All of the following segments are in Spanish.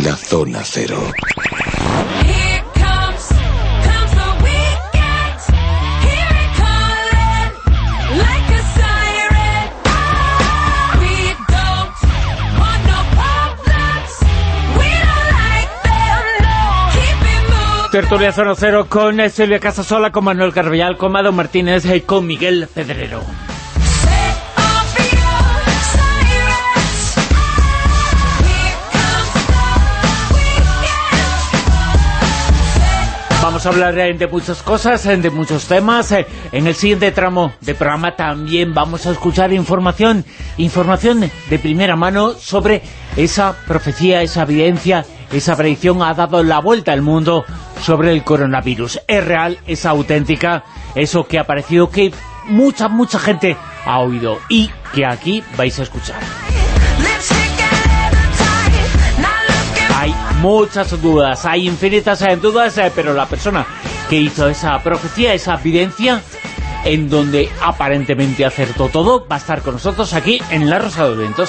la zona cero. Tertulia Zona Cero con Silvia Casasola, con Manuel Carvallal, con Mado Martínez y con Miguel Pedrero. Vamos a hablar de muchas cosas, de muchos temas. Eh, en el siguiente tramo de programa también vamos a escuchar información, información de primera mano sobre esa profecía, esa evidencia, esa predicción ha dado la vuelta al mundo sobre el coronavirus. Es real, es auténtica, eso que ha parecido que mucha, mucha gente ha oído y que aquí vais a escuchar. Muchas dudas, hay infinitas dudas, eh, pero la persona que hizo esa profecía, esa evidencia, en donde aparentemente acertó todo, va a estar con nosotros aquí en La Rosa de Vientos.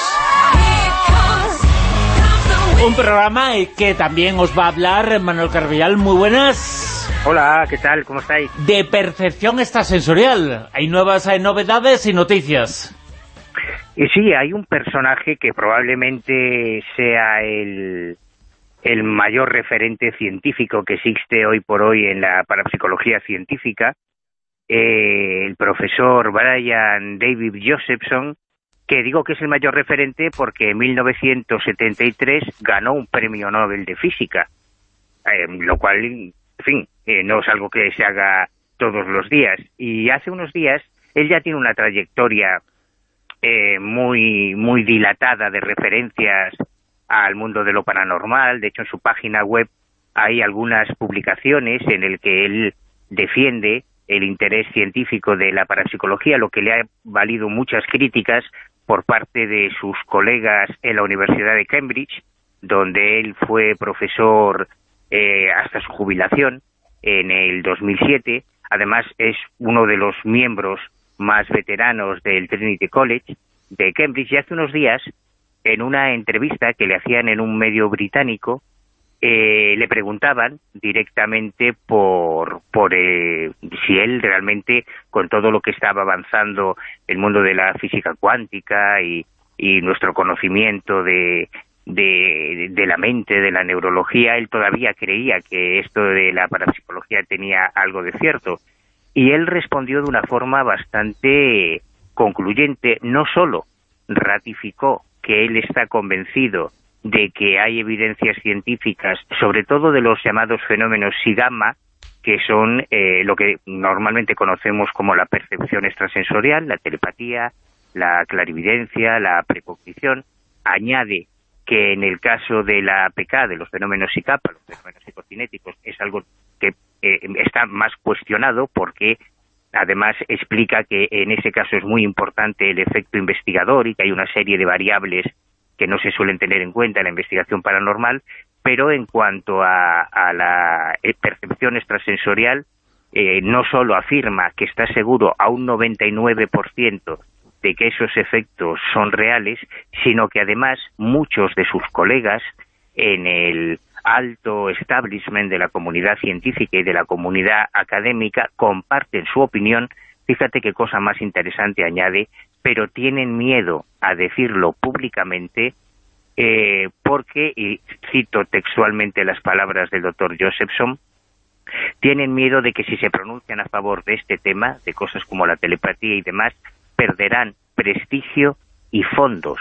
Un programa que también os va a hablar Manuel Carvillal. Muy buenas. Hola, ¿qué tal? ¿Cómo estáis? De percepción extrasensorial. Hay nuevas hay novedades y noticias. Y sí, hay un personaje que probablemente sea el, el mayor referente científico que existe hoy por hoy en la parapsicología científica, eh, el profesor Brian David Josephson, que digo que es el mayor referente porque en 1973 ganó un premio Nobel de Física, eh, lo cual, en fin, eh, no es algo que se haga todos los días. Y hace unos días él ya tiene una trayectoria muy, muy dilatada de referencias al mundo de lo paranormal. De hecho, en su página web hay algunas publicaciones en el que él defiende el interés científico de la parapsicología, lo que le ha valido muchas críticas por parte de sus colegas en la Universidad de Cambridge, donde él fue profesor eh, hasta su jubilación en el 2007. Además, es uno de los miembros más veteranos del Trinity College de Cambridge y hace unos días en una entrevista que le hacían en un medio británico, eh, le preguntaban directamente por, eh, si él realmente, con todo lo que estaba avanzando el mundo de la física cuántica y, y nuestro conocimiento de, de, de, la mente, de la neurología, él todavía creía que esto de la parapsicología tenía algo de cierto. Y él respondió de una forma bastante concluyente, no solo ratificó que él está convencido de que hay evidencias científicas, sobre todo de los llamados fenómenos sigama, que son eh, lo que normalmente conocemos como la percepción extrasensorial, la telepatía, la clarividencia, la precognición, añade que en el caso de la APK, de los fenómenos SICAPA, los fenómenos psicocinéticos, es algo que eh, está más cuestionado porque Además, explica que en ese caso es muy importante el efecto investigador y que hay una serie de variables que no se suelen tener en cuenta en la investigación paranormal, pero en cuanto a, la eh, percepción extrasensorial, eh, no solo afirma que está seguro a un 99% de que esos efectos son reales, sino que además muchos de sus colegas en el alto establishment de la comunidad científica y de la comunidad académica comparten su opinión, fíjate qué cosa más interesante añade, pero tienen miedo a decirlo públicamente eh, porque, y cito textualmente las palabras del doctor Josephson, tienen miedo de que si se pronuncian a favor de este tema, de cosas como la telepatía y demás, perderán prestigio y fondos.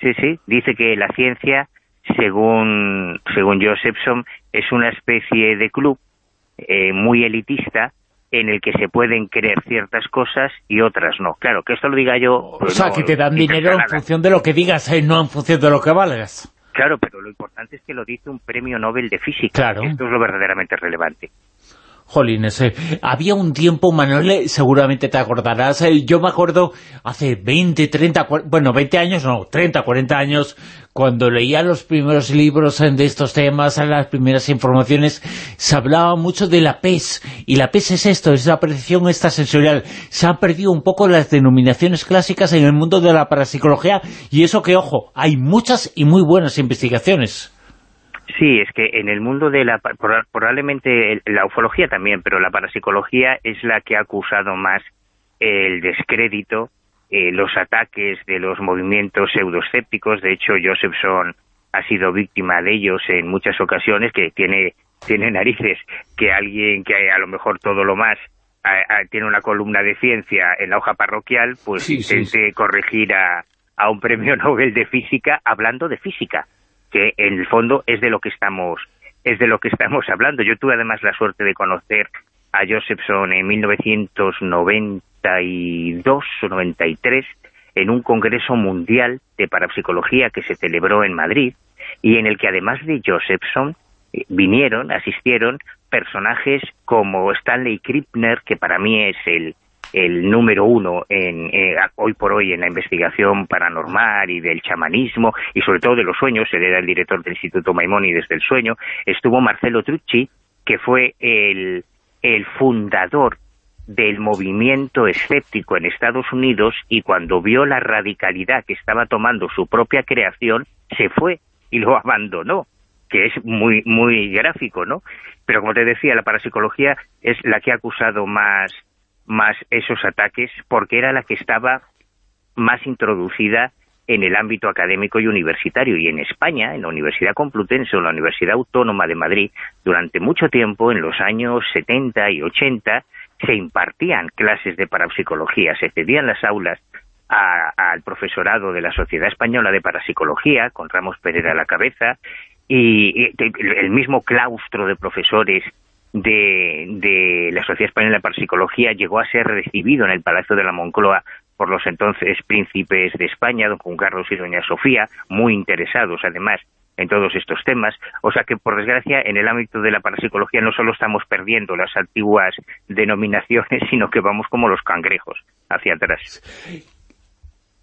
Sí, sí, dice que la ciencia según, según Josephson, es una especie de club eh, muy elitista en el que se pueden creer ciertas cosas y otras no. Claro, que esto lo diga yo... o sea, que te dan dinero en función de lo que digas, y eh, no en función de lo que valgas. Claro, pero lo importante es que lo dice un premio Nobel de Física. Claro. Esto es lo verdaderamente relevante. Jolines, eh, había un tiempo, Manuel, seguramente te acordarás, eh, yo me acuerdo hace 20, 30, bueno, 20 años, no, 30, 40 años, cuando leía los primeros libros eh, de estos temas, las primeras informaciones, se hablaba mucho de la PES, y la PES es esto, es la percepción extrasensorial. Se han perdido un poco las denominaciones clásicas en el mundo de la parapsicología, y eso que, ojo, hay muchas y muy buenas investigaciones. Sí, es que en el mundo de la... probablemente la ufología también, pero la parapsicología es la que ha acusado más el descrédito, eh, los ataques de los movimientos pseudoescépticos. De hecho, Josephson ha sido víctima de ellos en muchas ocasiones, que tiene, tiene narices que alguien que a lo mejor todo lo más tiene una columna de ciencia en la hoja parroquial, pues intente corregir a, a un premio Nobel de Física hablando de física que en el fondo es de lo que estamos es de lo que estamos hablando. Yo tuve además la suerte de conocer a Josephson en 1992 o 93 en un congreso mundial de parapsicología que se celebró en Madrid y en el que además de Josephson eh, vinieron, asistieron personajes como Stanley Krippner, que para mí es el, el número uno en, eh, hoy por hoy en la investigación paranormal y del chamanismo y sobre todo de los sueños, él era el director del Instituto Maimónides del Sueño, estuvo Marcelo Trucci, que fue el, el fundador del movimiento escéptico en Estados Unidos y cuando vio la radicalidad que estaba tomando su propia creación, se fue y lo abandonó que es muy muy gráfico, ¿no? Pero como te decía, la parapsicología es la que ha acusado más más esos ataques porque era la que estaba más introducida en el ámbito académico y universitario. Y en España, en la Universidad Complutense o la Universidad Autónoma de Madrid, durante mucho tiempo, en los años 70 y 80, se impartían clases de parapsicología, se cedían las aulas al profesorado de la Sociedad Española de Parapsicología, con Ramos Pereira a la cabeza, y el mismo claustro de profesores de, la Sociedad Española de Parapsicología llegó a ser recibido en el Palacio de la Moncloa por los entonces príncipes de España, don Juan Carlos y doña Sofía, muy interesados además en todos estos temas. O sea que, por desgracia, en el ámbito de la parapsicología no solo estamos perdiendo las antiguas denominaciones, sino que vamos como los cangrejos hacia atrás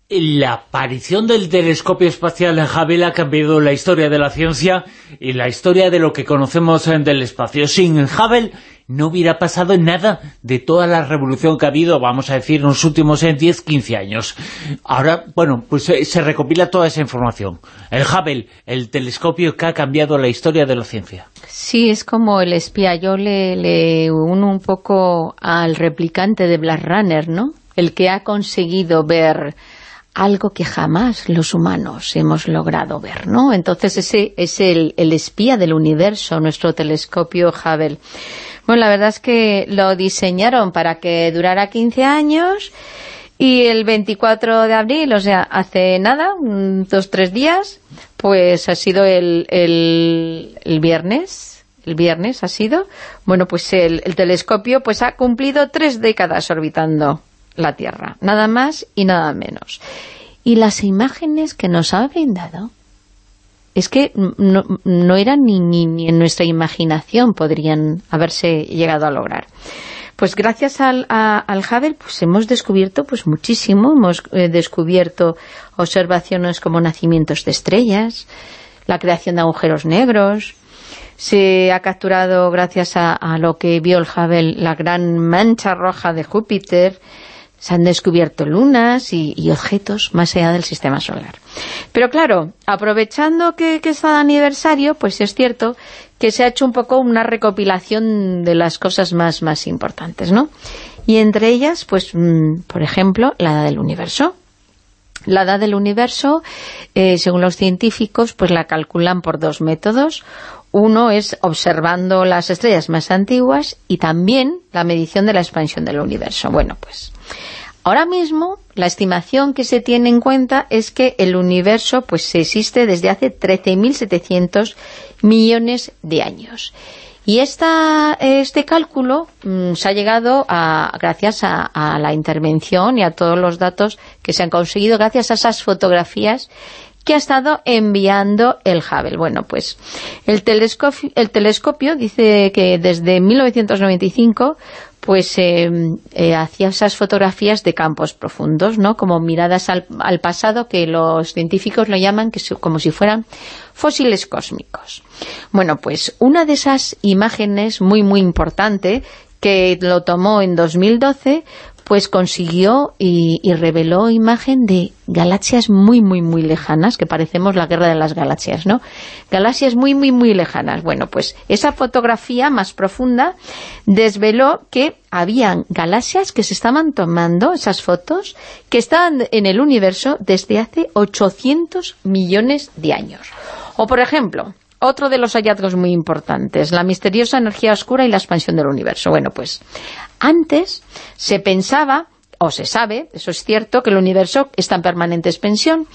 la aparición del telescopio espacial Hubble ha cambiado la historia de la ciencia y la historia de lo que conocemos del espacio. Sin Hubble no hubiera pasado nada de toda la revolución que ha habido, vamos a decir, en los últimos 10, 15 años. Ahora, bueno, pues eh, se recopila toda esa información. El Hubble, el telescopio que ha cambiado la historia de la ciencia. Sí, es como el espía. Yo le, uno un poco al replicante de Blade Runner, ¿no? El que ha conseguido ver algo que jamás los humanos hemos logrado ver, ¿no? Entonces ese es el, espía del universo, nuestro telescopio Hubble. Bueno, la verdad es que lo diseñaron para que durara 15 años y el 24 de abril, o sea, hace nada, dos, tres días, pues ha sido el, el, viernes, el viernes ha sido, bueno, pues el, el telescopio pues ha cumplido tres décadas orbitando la Tierra, nada más y nada menos. Y las imágenes que nos ha brindado, es que no, no eran ni, ni, en nuestra imaginación podrían haberse llegado a lograr. Pues gracias al, al Hubble pues hemos descubierto pues muchísimo, hemos eh, descubierto observaciones como nacimientos de estrellas, la creación de agujeros negros, se ha capturado gracias a, a lo que vio el Hubble la gran mancha roja de Júpiter, se han descubierto lunas y, objetos más allá del sistema solar. Pero claro, aprovechando que, que está de aniversario, pues es cierto que se ha hecho un poco una recopilación de las cosas más, más importantes, ¿no? Y entre ellas, pues, mm, por ejemplo, la edad del universo. La edad del universo, eh, según los científicos, pues la calculan por dos métodos. Uno es observando las estrellas más antiguas y también la medición de la expansión del universo. Bueno, pues ahora mismo la estimación que se tiene en cuenta es que el universo pues existe desde hace 13.700 millones de años. Y esta, este cálculo mm, se ha llegado a, gracias a, la intervención y a todos los datos que se han conseguido gracias a esas fotografías que ha estado enviando el Hubble. Bueno, pues el telescopio, el telescopio dice que desde 1995 pues eh, eh, hacía esas fotografías de campos profundos, ¿no? Como miradas al, pasado que los científicos lo llaman que como si fueran fósiles cósmicos. Bueno, pues una de esas imágenes muy muy importante que lo tomó en 2012 pues consiguió y, reveló imagen de galaxias muy, muy, muy lejanas, que parecemos la guerra de las galaxias, ¿no? Galaxias muy, muy, muy lejanas. Bueno, pues esa fotografía más profunda desveló que habían galaxias que se estaban tomando, esas fotos, que estaban en el universo desde hace 800 millones de años. O, por ejemplo, otro de los hallazgos muy importantes, la misteriosa energía oscura y la expansión del universo. Bueno, pues antes se pensaba, o se sabe, eso es cierto, que el universo está en permanente expansión,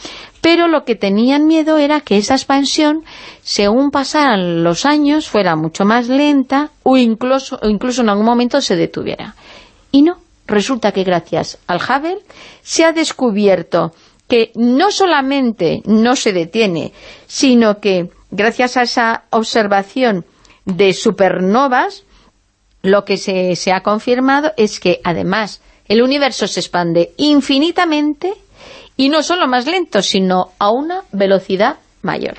pero lo que tenían miedo era que esa expansión, según pasaran los años, fuera mucho más lenta o incluso, o incluso en algún momento se detuviera. Y no, resulta que gracias al Hubble se ha descubierto que no solamente no se detiene, sino que gracias a esa observación de supernovas, lo que se, ha confirmado es que además el universo se expande infinitamente y no solo más lento, sino a una velocidad mayor.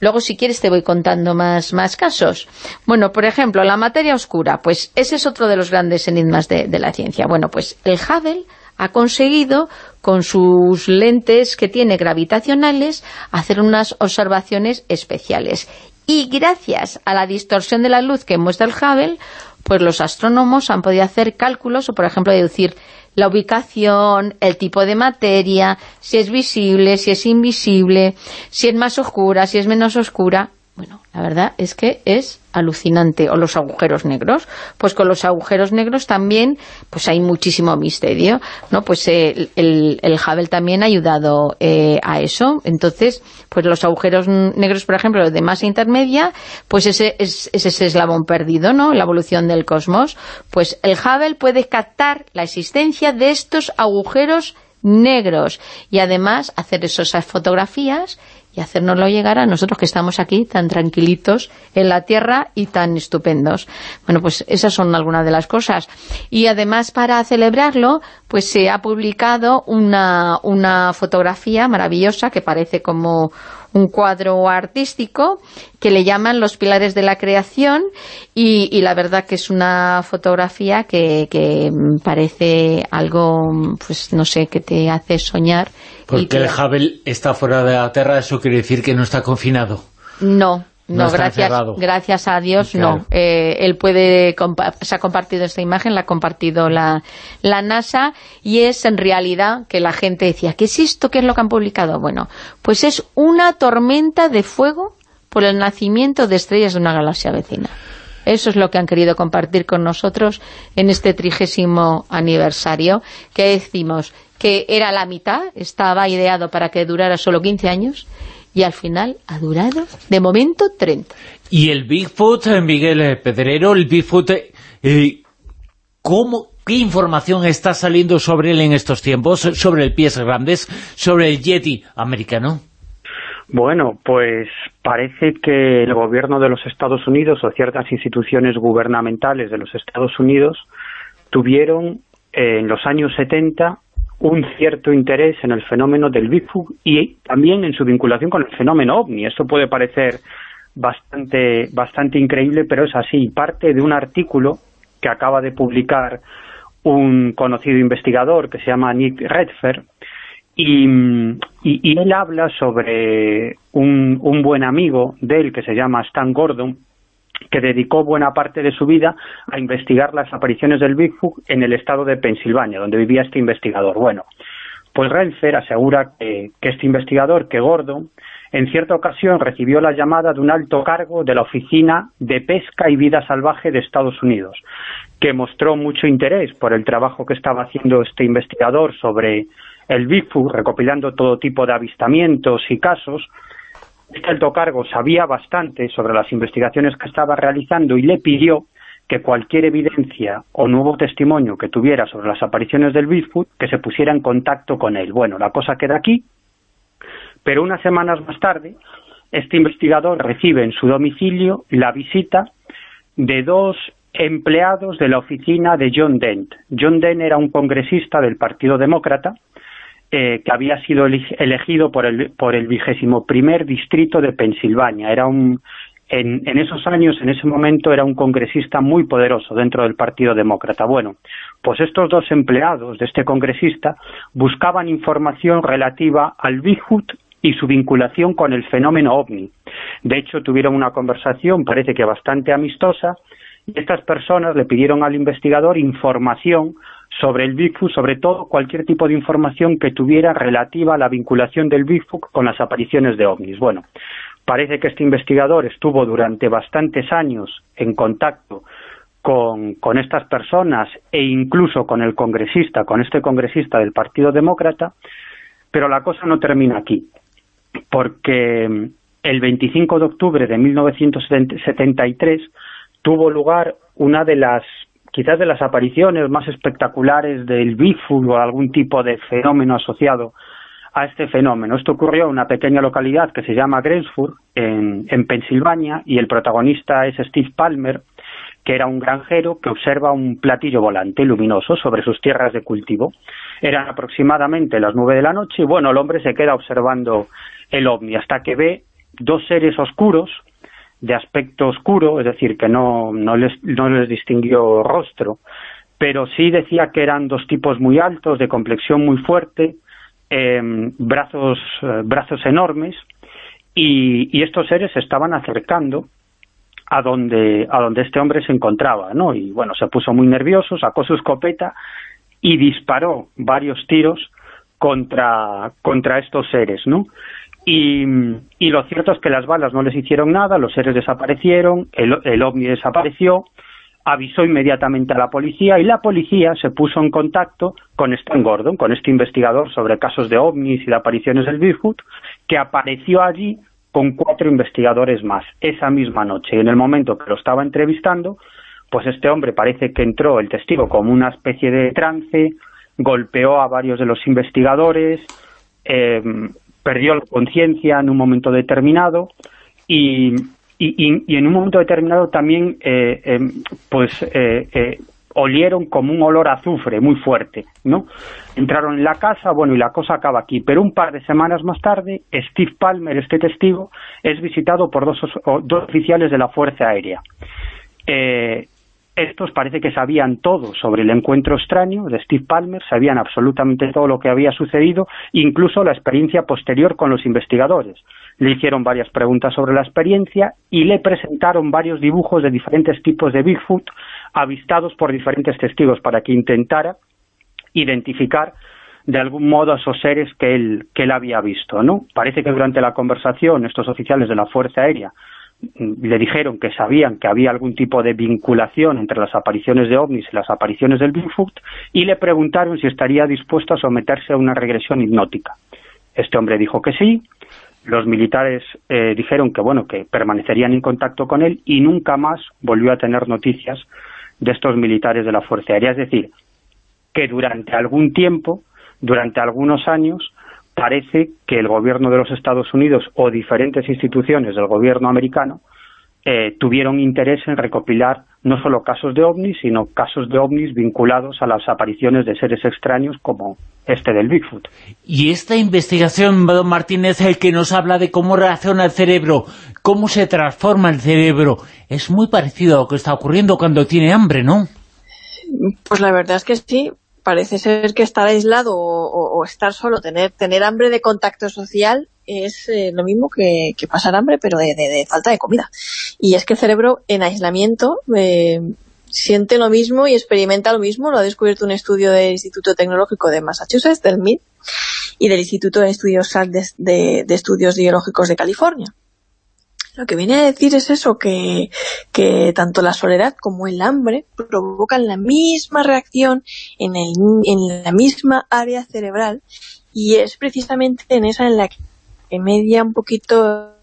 Luego, si quieres, te voy contando más, más casos. Bueno, por ejemplo, la materia oscura, pues ese es otro de los grandes enigmas de, de la ciencia. Bueno, pues el Hubble ha conseguido, con sus lentes que tiene gravitacionales, hacer unas observaciones especiales. Y gracias a la distorsión de la luz que muestra el Hubble, pues los astrónomos han podido hacer cálculos o, por ejemplo, deducir la ubicación, el tipo de materia, si es visible, si es invisible, si es más oscura, si es menos oscura. Bueno, la verdad es que es alucinante. O los agujeros negros. Pues con los agujeros negros también pues hay muchísimo misterio. ¿no? Pues el, el, Hubble también ha ayudado eh, a eso. Entonces, pues los agujeros negros, por ejemplo, de masa intermedia, pues ese es, ese eslabón perdido, ¿no? La evolución del cosmos. Pues el Hubble puede captar la existencia de estos agujeros negros y además hacer esas fotografías y hacérnoslo llegar a nosotros que estamos aquí tan tranquilitos en la Tierra y tan estupendos. Bueno, pues esas son algunas de las cosas. Y además para celebrarlo, pues se ha publicado una, una fotografía maravillosa que parece como un cuadro artístico que le llaman Los Pilares de la Creación y, la verdad que es una fotografía que, que, parece algo, pues no sé, que te hace soñar porque el Hubble está fuera de la Tierra, eso quiere decir que no está confinado. No, no, gracias, gracias a Dios, no. Eh, él puede, se ha compartido esta imagen, la ha compartido la, la NASA, y es en realidad que la gente decía, ¿qué es esto? ¿Qué es lo que han publicado? Bueno, pues es una tormenta de fuego por el nacimiento de estrellas de una galaxia vecina. Eso es lo que han querido compartir con nosotros en este trigésimo aniversario, que decimos, que era la mitad, estaba ideado para que durara solo 15 años, y al final ha durado, de momento, 30. Y el Bigfoot, eh, Miguel eh, Pedrero, el Bigfoot, eh, ¿cómo, ¿qué información está saliendo sobre él en estos tiempos? Sobre el pies grandes, sobre el Yeti americano. Bueno, pues parece que el gobierno de los Estados Unidos o ciertas instituciones gubernamentales de los Estados Unidos tuvieron en los años 70 un cierto interés en el fenómeno del Bigfoot y también en su vinculación con el fenómeno OVNI. Esto puede parecer bastante, bastante increíble, pero es así. Parte de un artículo que acaba de publicar un conocido investigador que se llama Nick Redfer, y, y, él habla sobre un, un buen amigo de él que se llama Stan Gordon, que dedicó buena parte de su vida a investigar las apariciones del Bigfoot en el estado de Pensilvania, donde vivía este investigador. Bueno, pues Renfer asegura que, este investigador, que Gordon, en cierta ocasión recibió la llamada de un alto cargo de la Oficina de Pesca y Vida Salvaje de Estados Unidos, que mostró mucho interés por el trabajo que estaba haciendo este investigador sobre el Bigfoot, recopilando todo tipo de avistamientos y casos, este alto cargo sabía bastante sobre las investigaciones que estaba realizando y le pidió que cualquier evidencia o nuevo testimonio que tuviera sobre las apariciones del Bigfoot, que se pusiera en contacto con él. Bueno, la cosa queda aquí, Pero unas semanas más tarde, este investigador recibe en su domicilio la visita de dos empleados de la oficina de John Dent. John Dent era un congresista del Partido Demócrata eh, que había sido elegido por el, por el vigésimo primer distrito de Pensilvania. Era un, en, esos años, en ese momento, era un congresista muy poderoso dentro del Partido Demócrata. Bueno, pues estos dos empleados de este congresista buscaban información relativa al Bigfoot y su vinculación con el fenómeno OVNI. De hecho, tuvieron una conversación, parece que bastante amistosa, y estas personas le pidieron al investigador información sobre el Bigfoot, sobre todo cualquier tipo de información que tuviera relativa a la vinculación del Bigfoot con las apariciones de ovnis. Bueno, parece que este investigador estuvo durante bastantes años en contacto con, con, estas personas e incluso con el congresista, con este congresista del Partido Demócrata, pero la cosa no termina aquí, porque el 25 de octubre de 1973 tuvo lugar una de las quizás de las apariciones más espectaculares del Bigfoot o algún tipo de fenómeno asociado a este fenómeno. Esto ocurrió en una pequeña localidad que se llama Gresford, en, en Pensilvania, y el protagonista es Steve Palmer, que era un granjero que observa un platillo volante luminoso sobre sus tierras de cultivo. Eran aproximadamente las nueve de la noche y bueno, el hombre se queda observando el ovni hasta que ve dos seres oscuros de aspecto oscuro, es decir, que no, no, les, no les distinguió rostro, pero sí decía que eran dos tipos muy altos, de complexión muy fuerte, em, brazos, eh, brazos enormes, y, y, estos seres se estaban acercando a donde, a donde este hombre se encontraba, ¿no? Y bueno, se puso muy nervioso, sacó su escopeta y disparó varios tiros contra, contra estos seres, ¿no? Y, lo cierto es que las balas no les hicieron nada, los seres desaparecieron, el, el ovni desapareció, avisó inmediatamente a la policía y la policía se puso en contacto con Stan Gordon, con este investigador sobre casos de ovnis y de apariciones del Bigfoot, que apareció allí con cuatro investigadores más esa misma noche. Y en el momento que lo estaba entrevistando, pues este hombre parece que entró el testigo como una especie de trance, golpeó a varios de los investigadores, eh, perdió la conciencia en un momento determinado y, y, en un momento determinado también eh, em, pues eh, eh, olieron como un olor a azufre muy fuerte, ¿no? Entraron en la casa, bueno, y la cosa acaba aquí. Pero un par de semanas más tarde, Steve Palmer, este testigo, es visitado por dos, dos oficiales de la Fuerza Aérea. Eh, estos parece que sabían todo sobre el encuentro extraño de Steve Palmer, sabían absolutamente todo lo que había sucedido, incluso la experiencia posterior con los investigadores. Le hicieron varias preguntas sobre la experiencia y le presentaron varios dibujos de diferentes tipos de Bigfoot avistados por diferentes testigos para que intentara identificar de algún modo a esos seres que él, que él había visto. ¿no? Parece que durante la conversación estos oficiales de la Fuerza Aérea le dijeron que sabían que había algún tipo de vinculación entre las apariciones de ovnis y las apariciones del Bigfoot y le preguntaron si estaría dispuesto a someterse a una regresión hipnótica. Este hombre dijo que sí, los militares eh, dijeron que bueno que permanecerían en contacto con él y nunca más volvió a tener noticias de estos militares de la Fuerza Aérea. Es decir, que durante algún tiempo, durante algunos años, parece que el gobierno de los Estados Unidos o diferentes instituciones del gobierno americano eh, tuvieron interés en recopilar no solo casos de ovnis, sino casos de ovnis vinculados a las apariciones de seres extraños como este del Bigfoot. Y esta investigación, don Martínez, el que nos habla de cómo reacciona el cerebro, cómo se transforma el cerebro, es muy parecido a lo que está ocurriendo cuando tiene hambre, ¿no? Pues la verdad es que sí, parece ser que estar aislado o, estar solo, tener, tener hambre de contacto social es eh, lo mismo que, pasar hambre, pero de, falta de comida. Y es que el cerebro en aislamiento eh, siente lo mismo y experimenta lo mismo, lo ha descubierto un estudio del Instituto Tecnológico de Massachusetts, del MIT, y del Instituto de Estudios de Estudios Biológicos de California. Lo que viene a decir es eso, que, tanto la soledad como el hambre provocan la misma reacción en la misma área cerebral y es precisamente en esa en la que media un poquito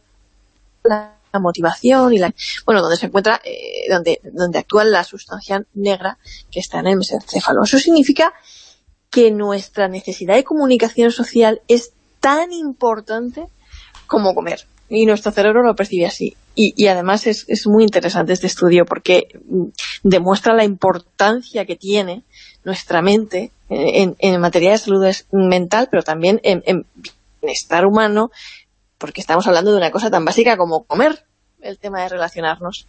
la motivación y la bueno donde se encuentra eh, donde donde actúa la sustancia negra que está en el mesencéfalo eso significa que nuestra necesidad de comunicación social es tan importante como comer. Y nuestro cerebro lo percibe así. Y, además es, muy interesante este estudio porque mm, demuestra la importancia que tiene nuestra mente en, materia de salud mental, pero también en, en bienestar humano, porque estamos hablando de una cosa tan básica como comer, el tema de relacionarnos.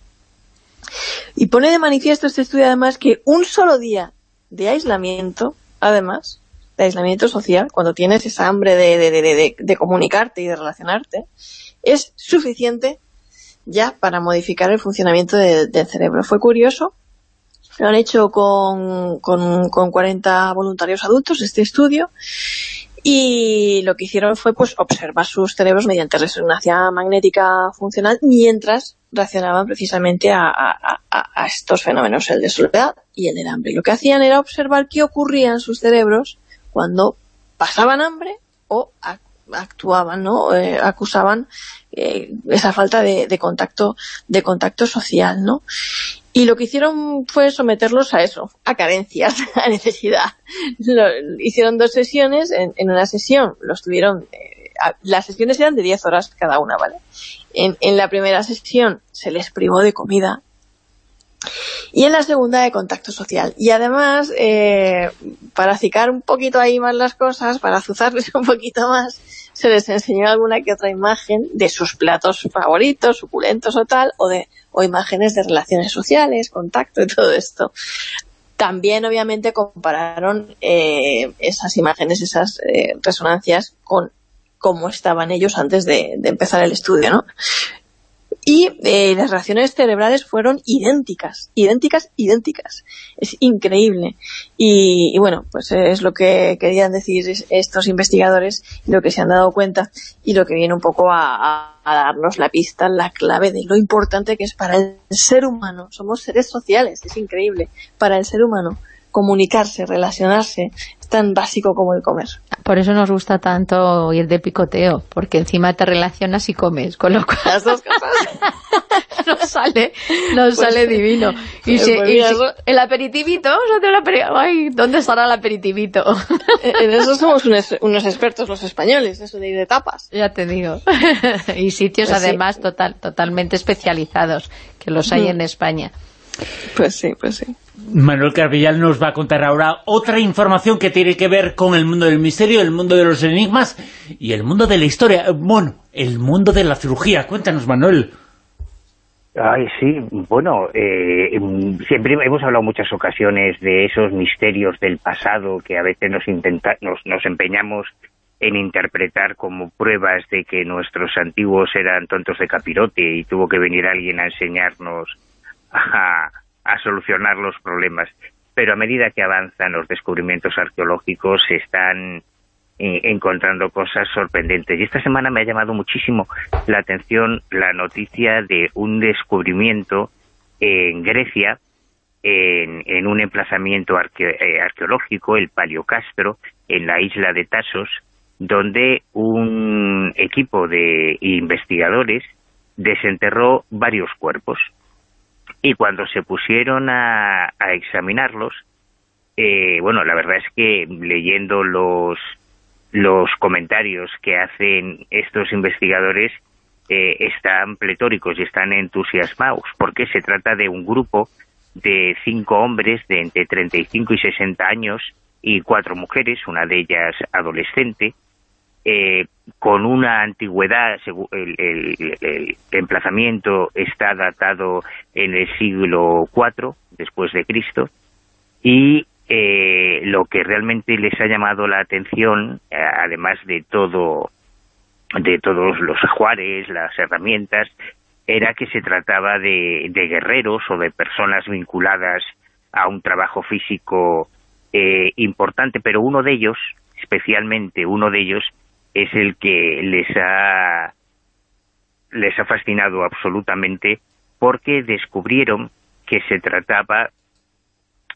Y pone de manifiesto este estudio además que un solo día de aislamiento, además, de aislamiento social, cuando tienes esa hambre de, comunicarte y de relacionarte, es suficiente ya para modificar el funcionamiento del cerebro. Fue curioso, lo han hecho con, con, con 40 voluntarios adultos este estudio y lo que hicieron fue pues observar sus cerebros mediante resonancia magnética funcional mientras reaccionaban precisamente a, estos fenómenos, el de soledad y el del hambre. Lo que hacían era observar qué ocurría en sus cerebros cuando pasaban hambre o actuaban, ¿no? Eh, acusaban eh, esa falta de, de, contacto de contacto social, ¿no? Y lo que hicieron fue someterlos a eso, a carencias, a necesidad. hicieron dos sesiones, en, una sesión los tuvieron, eh, las sesiones eran de 10 horas cada una, ¿vale? En, en la primera sesión se les privó de comida, y en la segunda de contacto social. Y además, eh, para acicar un poquito ahí más las cosas, para azuzarles un poquito más, se les enseñó alguna que otra imagen de sus platos favoritos, suculentos o tal, o de o imágenes de relaciones sociales, contacto y todo esto. También, obviamente, compararon eh, esas imágenes, esas eh, resonancias con cómo estaban ellos antes de, de empezar el estudio, ¿no? Y eh, las reacciones cerebrales fueron idénticas, idénticas, idénticas. Es increíble. Y, bueno, pues es lo que querían decir estos investigadores, lo que se han dado cuenta y lo que viene un poco a, darnos la pista, la clave de lo importante que es para el ser humano. Somos seres sociales, es increíble. Para el ser humano comunicarse, relacionarse, es tan básico como el comer. Por eso nos gusta tanto ir de picoteo, porque encima te relacionas y comes, con lo cual... Las dos cosas. nos sale, nos pues sale divino. Y, pues el aperitivito, Ay, ¿dónde estará el aperitivito? en eso somos unos, expertos los españoles, eso de ir de tapas. Ya te digo. y sitios pues además total, totalmente especializados, que los hay en España. Pues sí, pues sí. Manuel Carvillal nos va a contar ahora otra información que tiene que ver con el mundo del misterio, el mundo de los enigmas y el mundo de la historia. Bueno, el mundo de la cirugía. Cuéntanos, Manuel. Ay, sí, bueno, eh, siempre hemos hablado muchas ocasiones de esos misterios del pasado que a veces nos, intenta, nos, nos empeñamos en interpretar como pruebas de que nuestros antiguos eran tontos de capirote y tuvo que venir alguien a enseñarnos a, solucionar los problemas. Pero a medida que avanzan los descubrimientos arqueológicos se están eh, encontrando cosas sorprendentes. Y esta semana me ha llamado muchísimo la atención la noticia de un descubrimiento en Grecia, en, un emplazamiento eh, arqueológico, el Paleocastro, en la isla de Tasos, donde un equipo de investigadores desenterró varios cuerpos y cuando se pusieron a, examinarlos, eh, bueno, la verdad es que leyendo los, los comentarios que hacen estos investigadores eh, están pletóricos y están entusiasmados, porque se trata de un grupo de cinco hombres de entre 35 y 60 años y cuatro mujeres, una de ellas adolescente, eh, con una antigüedad, el, emplazamiento está datado en el siglo IV después de Cristo, y eh, lo que realmente les ha llamado la atención, eh, además de todo de todos los ajuares, las herramientas, era que se trataba de, de guerreros o de personas vinculadas a un trabajo físico eh, importante, pero uno de ellos, especialmente uno de ellos, es el que les ha, les ha fascinado absolutamente porque descubrieron que se trataba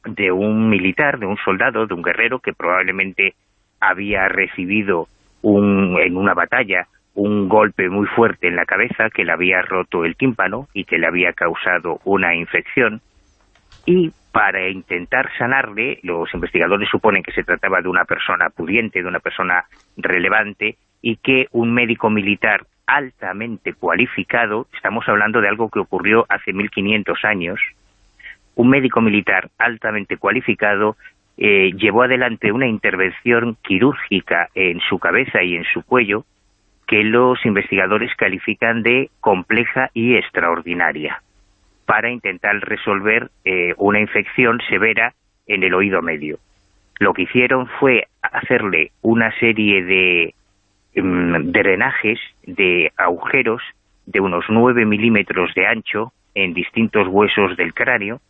de un militar, de un soldado, de un guerrero que probablemente había recibido un, en una batalla un golpe muy fuerte en la cabeza que le había roto el tímpano y que le había causado una infección y para intentar sanarle, los investigadores suponen que se trataba de una persona pudiente, de una persona relevante, y que un médico militar altamente cualificado, estamos hablando de algo que ocurrió hace 1500 años, un médico militar altamente cualificado eh, llevó adelante una intervención quirúrgica en su cabeza y en su cuello que los investigadores califican de compleja y extraordinaria para intentar resolver eh, una infección severa en el oído medio. Lo que hicieron fue hacerle una serie de mm, drenajes de agujeros de unos 9 milímetros de ancho en distintos huesos del cráneo,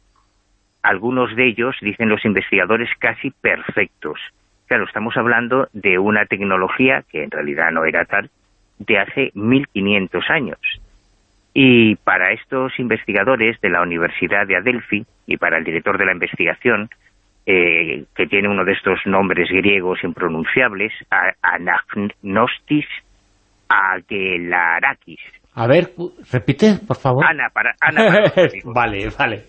algunos de ellos, dicen los investigadores, casi perfectos. Claro, estamos hablando de una tecnología, que en realidad no era tal, de hace 1500 años. Y para estos investigadores de la Universidad de Adelphi y para el director de la investigación, eh, que tiene uno de estos nombres griegos impronunciables, Anagnostis Agelarakis. A ver, repite, por favor. Ana, para, Ana vale, vale.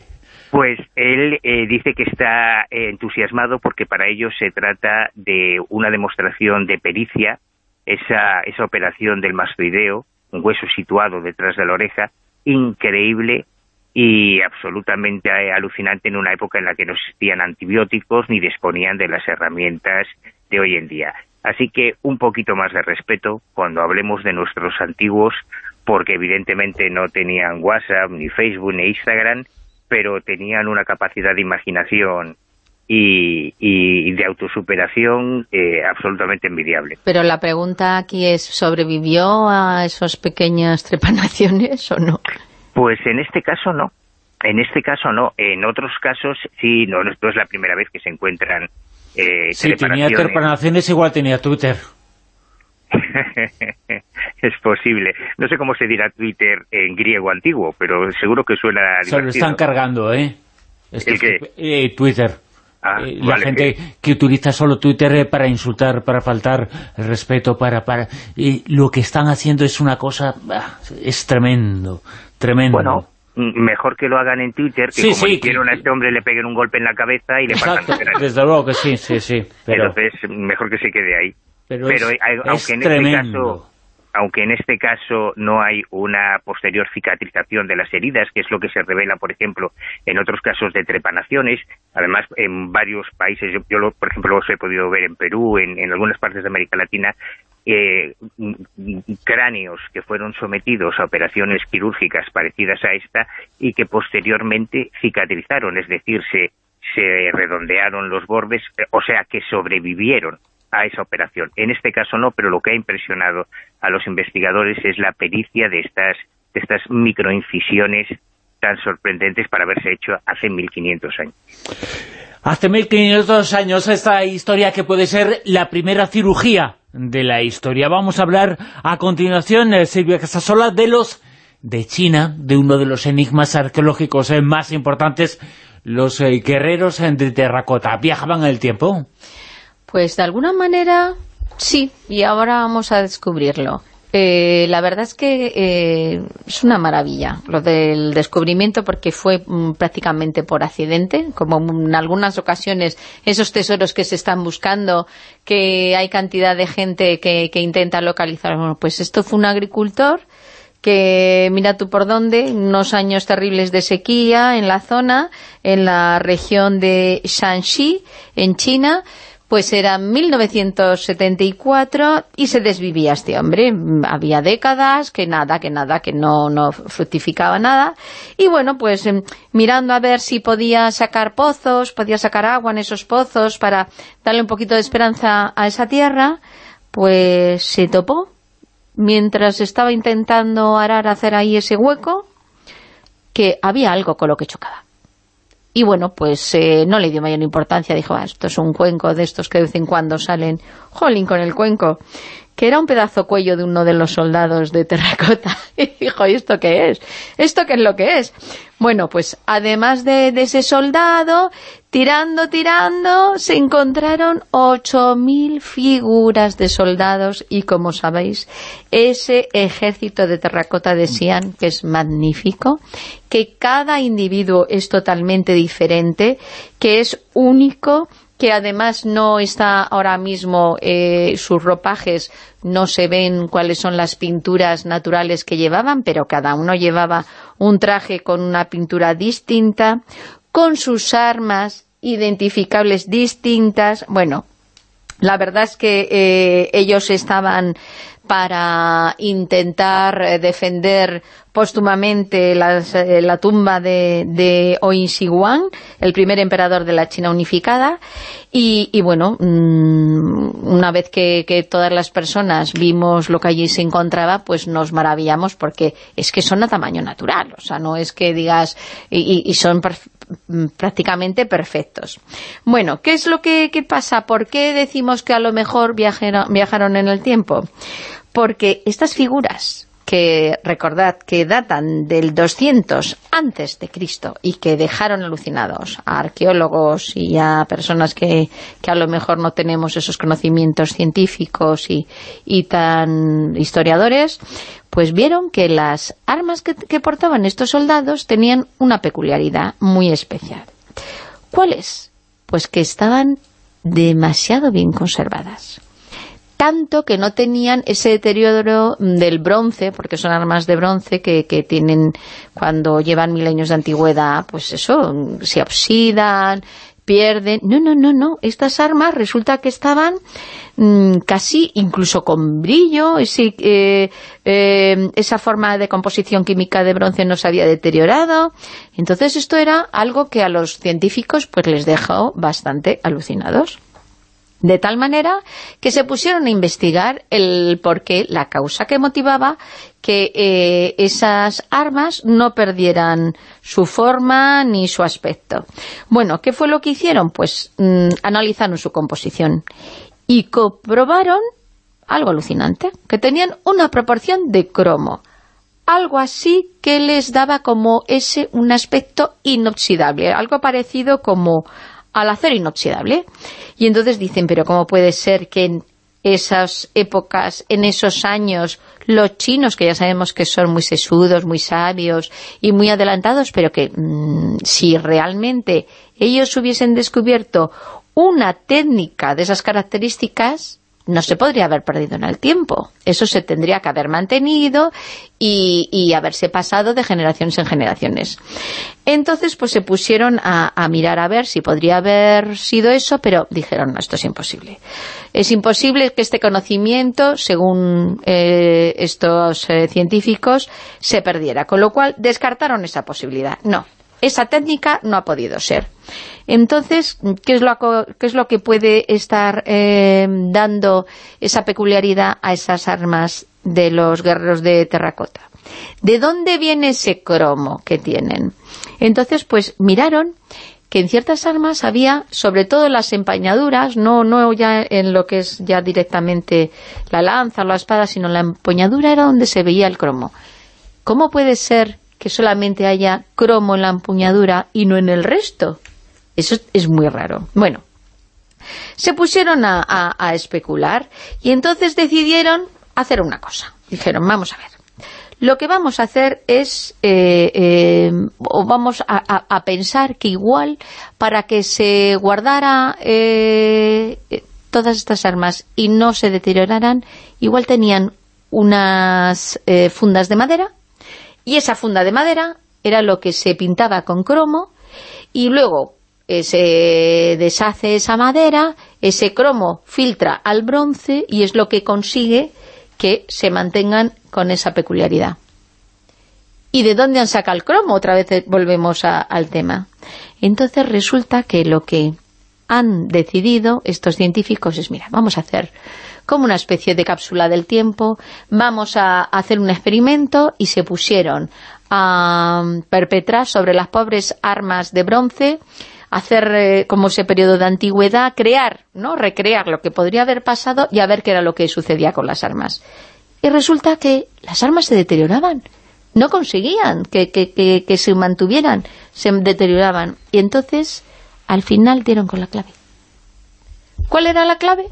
Pues él eh, dice que está entusiasmado porque para ellos se trata de una demostración de pericia, esa, esa operación del mastoideo, un hueso situado detrás de la oreja, increíble y absolutamente alucinante en una época en la que no existían antibióticos ni disponían de las herramientas de hoy en día. Así que un poquito más de respeto cuando hablemos de nuestros antiguos, porque evidentemente no tenían WhatsApp, ni Facebook, ni Instagram, pero tenían una capacidad de imaginación y, de autosuperación eh, absolutamente envidiable. Pero la pregunta aquí es, ¿sobrevivió a esas pequeñas trepanaciones o no? Pues en este caso no. En este caso no. En otros casos sí, no, no es la primera vez que se encuentran eh, Si tenía trepanaciones, igual tenía Twitter. es posible. No sé cómo se dirá Twitter en griego antiguo, pero seguro que suena Se lo están cargando, ¿eh? ¿El qué? Eh, Twitter. Ah, eh, la gente que utiliza solo Twitter eh, para insultar, para faltar respeto, para... para y lo que están haciendo es una cosa... es tremendo, tremendo. Bueno, mejor que lo hagan en Twitter, que como hicieron a este hombre le peguen un golpe en la cabeza y le Exacto, desde luego que sí, sí, sí. Pero... Entonces, mejor que se quede ahí. Pero, es, aunque en este caso aunque en este caso no hay una posterior cicatrización de las heridas, que es lo que se revela, por ejemplo, en otros casos de trepanaciones, además en varios países, yo, por ejemplo los he podido ver en Perú, en, algunas partes de América Latina, eh, cráneos que fueron sometidos a operaciones quirúrgicas parecidas a esta y que posteriormente cicatrizaron, es decir, se, se redondearon los bordes, o sea, que sobrevivieron a esa operación. En este caso no, pero lo que ha impresionado a los investigadores es la pericia de estas, de estas microincisiones tan sorprendentes para haberse hecho hace 1500 años. Hace 1500 años esta historia que puede ser la primera cirugía de la historia. Vamos a hablar a continuación, eh, Silvia Casasola, de los de China, de uno de los enigmas arqueológicos eh, más importantes, los eh, guerreros de terracota. ¿Viajaban en el tiempo? Pues de alguna manera sí, y ahora vamos a descubrirlo. Eh, la verdad es que eh, es una maravilla lo del descubrimiento porque fue mm, prácticamente por accidente, como en algunas ocasiones esos tesoros que se están buscando, que hay cantidad de gente que, que intenta localizar. Bueno, pues esto fue un agricultor que mira tú por dónde, unos años terribles de sequía en la zona, en la región de Shanxi, en China, pues era 1974 y se desvivía este hombre. Había décadas que nada, que nada, que no, no fructificaba nada. Y bueno, pues em, mirando a ver si podía sacar pozos, podía sacar agua en esos pozos para darle un poquito de esperanza a esa tierra, pues se topó. Mientras estaba intentando arar, hacer ahí ese hueco, que había algo con lo que chocaba. Y bueno, pues eh, no le dio mayor importancia, dijo, ah, esto es un cuenco de estos que de vez en cuando salen, jolín con el cuenco, que era un pedazo cuello de uno de los soldados de terracota. Y dijo, ¿y esto qué es? ¿Esto qué es lo que es? Bueno, pues además de, ese soldado, tirando, tirando, se encontraron 8.000 figuras de soldados y, como sabéis, ese ejército de terracota de Xi'an, que es magnífico, que cada individuo es totalmente diferente, que es único, que además no está ahora mismo, eh, sus ropajes, no se ven cuáles son las pinturas naturales que llevaban, pero cada uno llevaba un traje con una pintura distinta, con sus armas identificables distintas. Bueno, la verdad es que eh, ellos estaban para intentar eh, defender póstumamente eh, la tumba de, de el primer emperador de la China unificada, y, bueno, mm, una vez que, todas las personas vimos lo que allí se encontraba, pues nos maravillamos porque es que son a tamaño natural, o sea, no es que digas, y, son prácticamente perfectos. Bueno, ¿qué es lo que, pasa? ¿Por qué decimos que a lo mejor viajaron en el tiempo? Porque estas figuras que recordad que datan del 200 antes de Cristo y que dejaron alucinados a arqueólogos y a personas que, a lo mejor no tenemos esos conocimientos científicos y, tan historiadores, pues vieron que las armas que, que portaban estos soldados tenían una peculiaridad muy especial. ¿Cuáles? Pues que estaban demasiado bien conservadas tanto que no tenían ese deterioro del bronce, porque son armas de bronce que, tienen, cuando llevan mil años de antigüedad, pues eso, se oxidan, pierden. No, no, no, no. Estas armas resulta que estaban mm, casi incluso con brillo. Eh, eh, esa forma de composición química de bronce no se había deteriorado. Entonces esto era algo que a los científicos pues les dejó bastante alucinados. De tal manera que se pusieron a investigar el porqué, la causa que motivaba que eh, esas armas no perdieran su forma ni su aspecto. Bueno, ¿qué fue lo que hicieron? Pues mm, analizaron su composición y comprobaron algo alucinante, que tenían una proporción de cromo, algo así que les daba como ese un aspecto inoxidable, algo parecido como al acero inoxidable. Y entonces dicen, pero ¿cómo puede ser que en esas épocas, en esos años, los chinos, que ya sabemos que son muy sesudos, muy sabios y muy adelantados, pero que mm, si realmente ellos hubiesen descubierto una técnica de esas características, no se podría haber perdido en el tiempo. Eso se tendría que haber mantenido y, haberse pasado de generaciones en generaciones. Entonces, pues se pusieron a, mirar a ver si podría haber sido eso, pero dijeron, no, esto es imposible. Es imposible que este conocimiento, según eh, estos eh, científicos, se perdiera. Con lo cual, descartaron esa posibilidad. No, esa técnica no ha podido ser. Entonces, ¿qué es lo, que puede estar eh, dando esa peculiaridad a esas armas de los guerreros de terracota? ¿De dónde viene ese cromo que tienen? Entonces, pues miraron que en ciertas armas había, sobre todo las empuñaduras, no, ya en lo que es ya directamente la lanza o la espada, sino la empuñadura era donde se veía el cromo. ¿Cómo puede ser que solamente haya cromo en la empuñadura y no en el resto. Eso es muy raro. Bueno, se pusieron a, especular y entonces decidieron hacer una cosa. Dijeron, vamos a ver, lo que vamos a hacer es, eh, eh, o vamos a, pensar que igual para que se guardara eh, todas estas armas y no se deterioraran, igual tenían unas fundas de madera y esa funda de madera era lo que se pintaba con cromo y luego eh, se deshace esa madera, ese cromo filtra al bronce y es lo que consigue que se mantengan con esa peculiaridad. ¿Y de dónde han sacado el cromo? Otra vez volvemos al tema. Entonces resulta que lo que han decidido estos científicos es, mira, vamos a hacer como una especie de cápsula del tiempo, vamos a hacer un experimento y se pusieron a perpetrar sobre las pobres armas de bronce, hacer eh, como ese periodo de antigüedad, crear, ¿no? recrear lo que podría haber pasado y a ver qué era lo que sucedía con las armas. Y resulta que las armas se deterioraban, no conseguían que, que se mantuvieran, se deterioraban. Y entonces, al final dieron con la clave. ¿Cuál era la clave?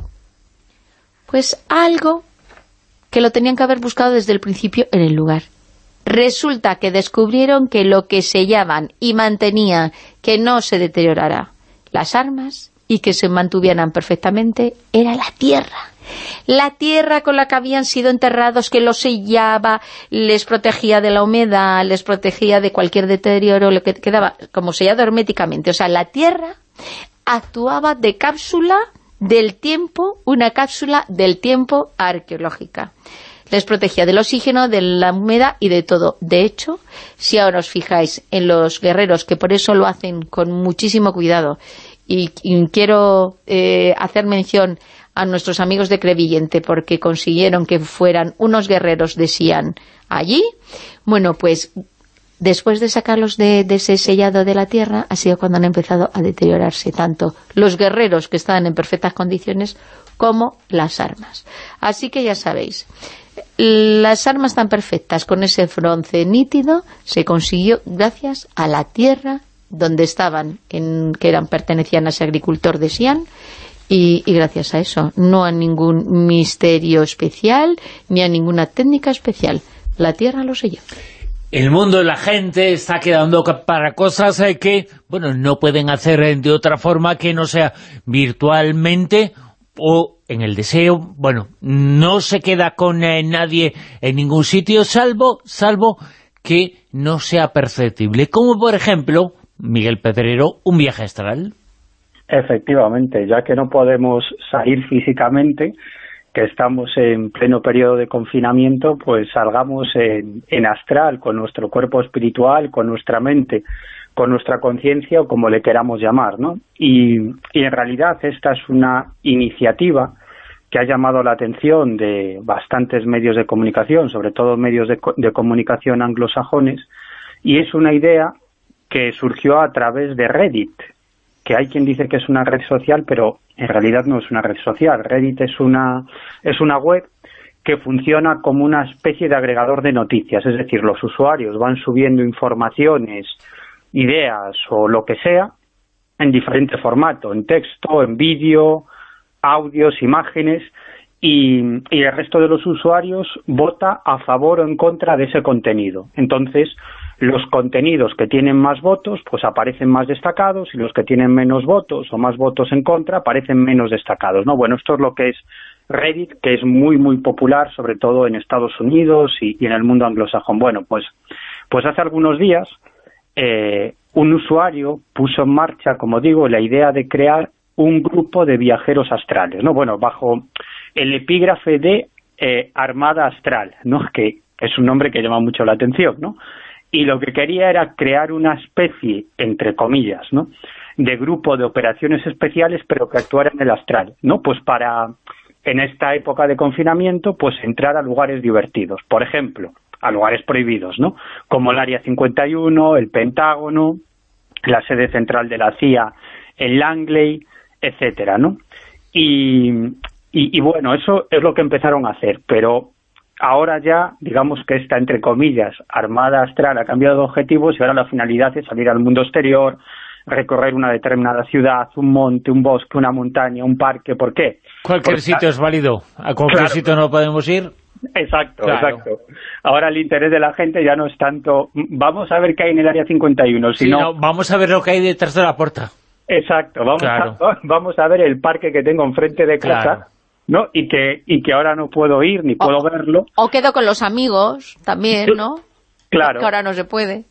Pues algo que lo tenían que haber buscado desde el principio en el lugar. Resulta que descubrieron que lo que sellaban y mantenía que no se deteriorara las armas y que se mantuvieran perfectamente era la tierra. La tierra con la que habían sido enterrados, que los sellaba, les protegía de la humedad, les protegía de cualquier deterioro, lo que quedaba como sellado herméticamente. O sea, la tierra actuaba de cápsula del tiempo, una cápsula del tiempo arqueológica. Les protegía del oxígeno, de la humedad y de todo. De hecho, si ahora os fijáis en los guerreros, que por eso lo hacen con muchísimo cuidado, y, quiero eh, hacer mención a nuestros amigos de Crevillente porque consiguieron que fueran unos guerreros de Sian allí, bueno, pues después de sacarlos de, ese sellado de la tierra, ha sido cuando han empezado a deteriorarse tanto los guerreros que estaban en perfectas condiciones como las armas. Así que ya sabéis, las armas tan perfectas con ese bronce nítido se consiguió gracias a la tierra donde estaban, en, que eran pertenecían a ese agricultor de Sian, y, gracias a eso, no a ningún misterio especial, ni a ninguna técnica especial. La Tierra lo selló. El mundo, la gente está quedando para cosas eh, que, bueno, no pueden hacer eh, de otra forma que no sea virtualmente o en el deseo, bueno, no se queda con eh, nadie en ningún sitio, salvo, salvo que no sea perceptible. Como por ejemplo, Miguel Pedrero, un viaje astral. Efectivamente, ya que no podemos salir físicamente, que estamos en pleno periodo de confinamiento, pues salgamos en, astral, con nuestro cuerpo espiritual, con nuestra mente, con nuestra conciencia o como le queramos llamar, ¿no? Y, en realidad esta es una iniciativa que ha llamado la atención de bastantes medios de comunicación, sobre todo medios de comunicación anglosajones, y es una idea que surgió a través de Reddit, que hay quien dice que es una red social, pero en realidad no es una red social. Reddit es una, es una web que funciona como una especie de agregador de noticias, es decir, los usuarios van subiendo informaciones, ideas o lo que sea en diferente formato, en texto, en vídeo, audios, imágenes, y, y, el resto de los usuarios vota a favor o en contra de ese contenido. Entonces, los contenidos que tienen más votos pues aparecen más destacados y los que tienen menos votos o más votos en contra aparecen menos destacados. ¿no? Bueno, esto es lo que es Reddit, que es muy, muy popular, sobre todo en Estados Unidos y, en el mundo anglosajón. Bueno, pues, pues hace algunos días eh, un usuario puso en marcha, como digo, la idea de crear un grupo de viajeros astrales, ¿no? Bueno, bajo el epígrafe de eh, Armada Astral, ¿no? Que es un nombre que llama mucho la atención, ¿no? Y lo que quería era crear una especie, entre comillas, ¿no? de grupo de operaciones especiales, pero que actuara en el astral, ¿no? Pues para, en esta época de confinamiento, pues entrar a lugares divertidos. Por ejemplo, a lugares prohibidos, ¿no? Como el Área 51, el Pentágono, la sede central de la CIA en Langley, etcétera, ¿no? Y, y, y bueno, eso es lo que empezaron a hacer, pero ahora ya, digamos que esta, entre comillas, Armada Astral ha cambiado de objetivos y ahora la finalidad es salir al mundo exterior, recorrer una determinada ciudad, un monte, un bosque, una montaña, un parque. ¿Por qué? Cualquier sitio es válido. ¿A cualquier sitio no podemos ir? Exacto, exacto. Ahora el interés de la gente ya no es tanto, vamos a ver qué hay en el Área 51, sino... vamos a ver lo que hay detrás de la puerta. Exacto, vamos, a, vamos a ver el parque que tengo enfrente de casa ¿no? Y que, y que ahora no puedo ir ni puedo verlo. O quedo con los amigos también, ¿no? Claro. Que ahora no se puede.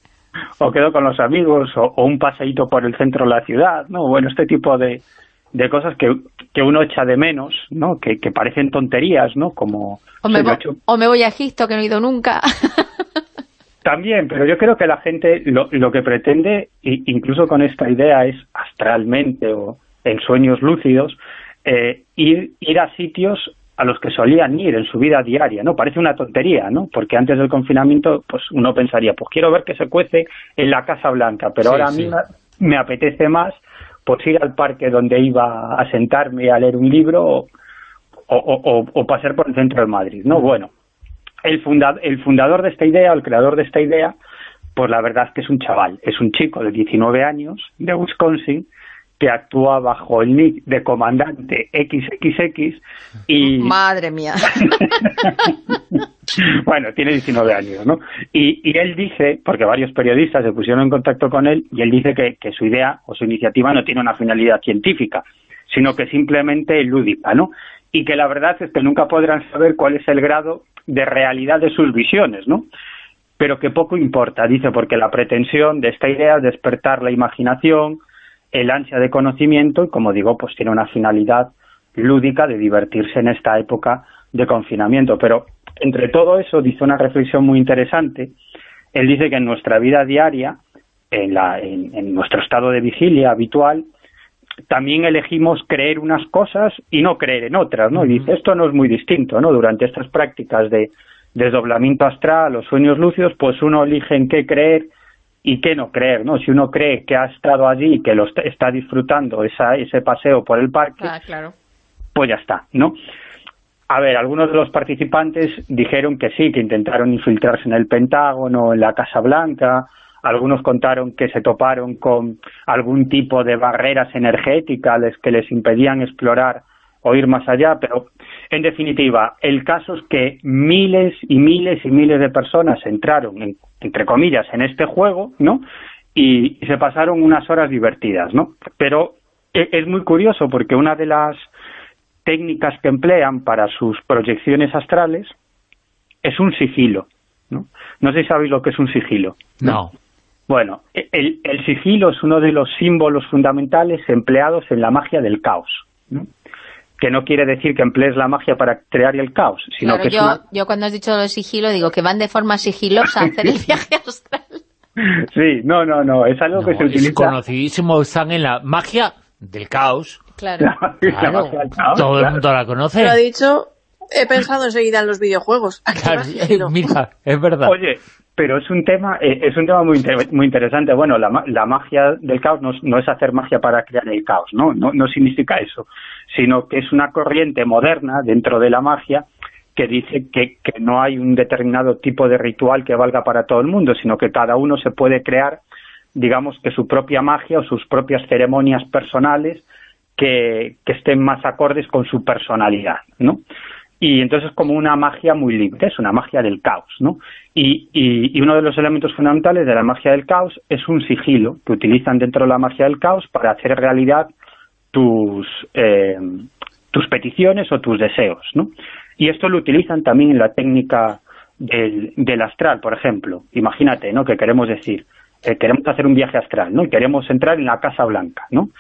O quedo con los amigos, o, un paseíto por el centro de la ciudad, ¿no? Bueno, este tipo de, de cosas que, que uno echa de menos, ¿no? Que, que parecen tonterías, ¿no? Como... O me, o me voy a Egipto, que no he ido nunca. También, pero yo creo que la gente lo, lo que pretende, incluso con esta idea, es astralmente o en sueños lúcidos, eh, ir, ir a sitios a los que solían ir en su vida diaria, ¿no? Parece una tontería, ¿no? Porque antes del confinamiento, pues uno pensaría, pues quiero ver que se cuece en la Casa Blanca, pero ahora a mí me apetece más pues ir al parque donde iba a sentarme a leer un libro o, o, o, pasar por el centro de Madrid, ¿no? Bueno, el, el fundador de esta idea, el creador de esta idea, pues la verdad es que es un chaval, es un chico de 19 años de Wisconsin que actúa bajo el nick de comandante XXX y... Madre mía. bueno, tiene 19 años, ¿no? Y, y, él dice, porque varios periodistas se pusieron en contacto con él, y él dice que, que su idea o su iniciativa no tiene una finalidad científica, sino que simplemente lúdica, ¿no? Y que la verdad es que nunca podrán saber cuál es el grado de realidad de sus visiones, ¿no? Pero que poco importa, dice, porque la pretensión de esta idea es despertar la imaginación, el ansia de conocimiento, y como digo, pues tiene una finalidad lúdica de divertirse en esta época de confinamiento. Pero entre todo eso dice una reflexión muy interesante. Él dice que en nuestra vida diaria, en, la, en, nuestro estado de vigilia habitual, también elegimos creer unas cosas y no creer en otras, ¿no? Y dice, esto no es muy distinto, ¿no? Durante estas prácticas de desdoblamiento astral, los sueños lúcidos, pues uno elige en qué creer y qué no creer, ¿no? Si uno cree que ha estado allí y que lo está disfrutando esa, ese paseo por el parque, ah, claro. pues ya está, ¿no? A ver, algunos de los participantes dijeron que sí, que intentaron infiltrarse en el Pentágono, en la Casa Blanca, algunos contaron que se toparon con algún tipo de barreras energéticas que les impedían explorar o ir más allá, pero en definitiva, el caso es que miles y miles y miles de personas entraron, entre comillas, en este juego, ¿no?, y, y se pasaron unas horas divertidas, ¿no? Pero e, es muy curioso porque una de las técnicas que emplean para sus proyecciones astrales es un sigilo. No, no sé si sabéis lo que es un sigilo. No. Bueno, el, sigilo es uno de los símbolos fundamentales empleados en la magia del caos. Que no quiere decir que emplees la magia para crear el caos, sino que yo, yo cuando has dicho lo de sigilo digo que van de forma sigilosa a hacer el viaje astral. Sí, no, no, no, es algo que se utiliza... Es conocidísimo, están en la magia del caos. Claro. Todo el mundo la conoce. Lo ha dicho, he pensado enseguida en los videojuegos. Claro, mira, es verdad. Oye, pero es un tema eh, es un tema muy muy interesante. Bueno, la, la magia del caos no, no, es hacer magia para crear el caos, ¿no? ¿no? No significa eso, sino que es una corriente moderna dentro de la magia que dice que, que no hay un determinado tipo de ritual que valga para todo el mundo, sino que cada uno se puede crear, digamos que su propia magia o sus propias ceremonias personales que, estén más acordes con su personalidad, ¿no? Y entonces es como una magia muy libre, es una magia del caos, ¿no? Y, y, uno de los elementos fundamentales de la magia del caos es un sigilo que utilizan dentro de la magia del caos para hacer realidad tus, eh, tus peticiones o tus deseos, ¿no? Y esto lo utilizan también en la técnica del, del astral, por ejemplo. Imagínate, ¿no?, que queremos decir, eh, queremos hacer un viaje astral, ¿no?, y queremos entrar en la Casa Blanca, ¿no?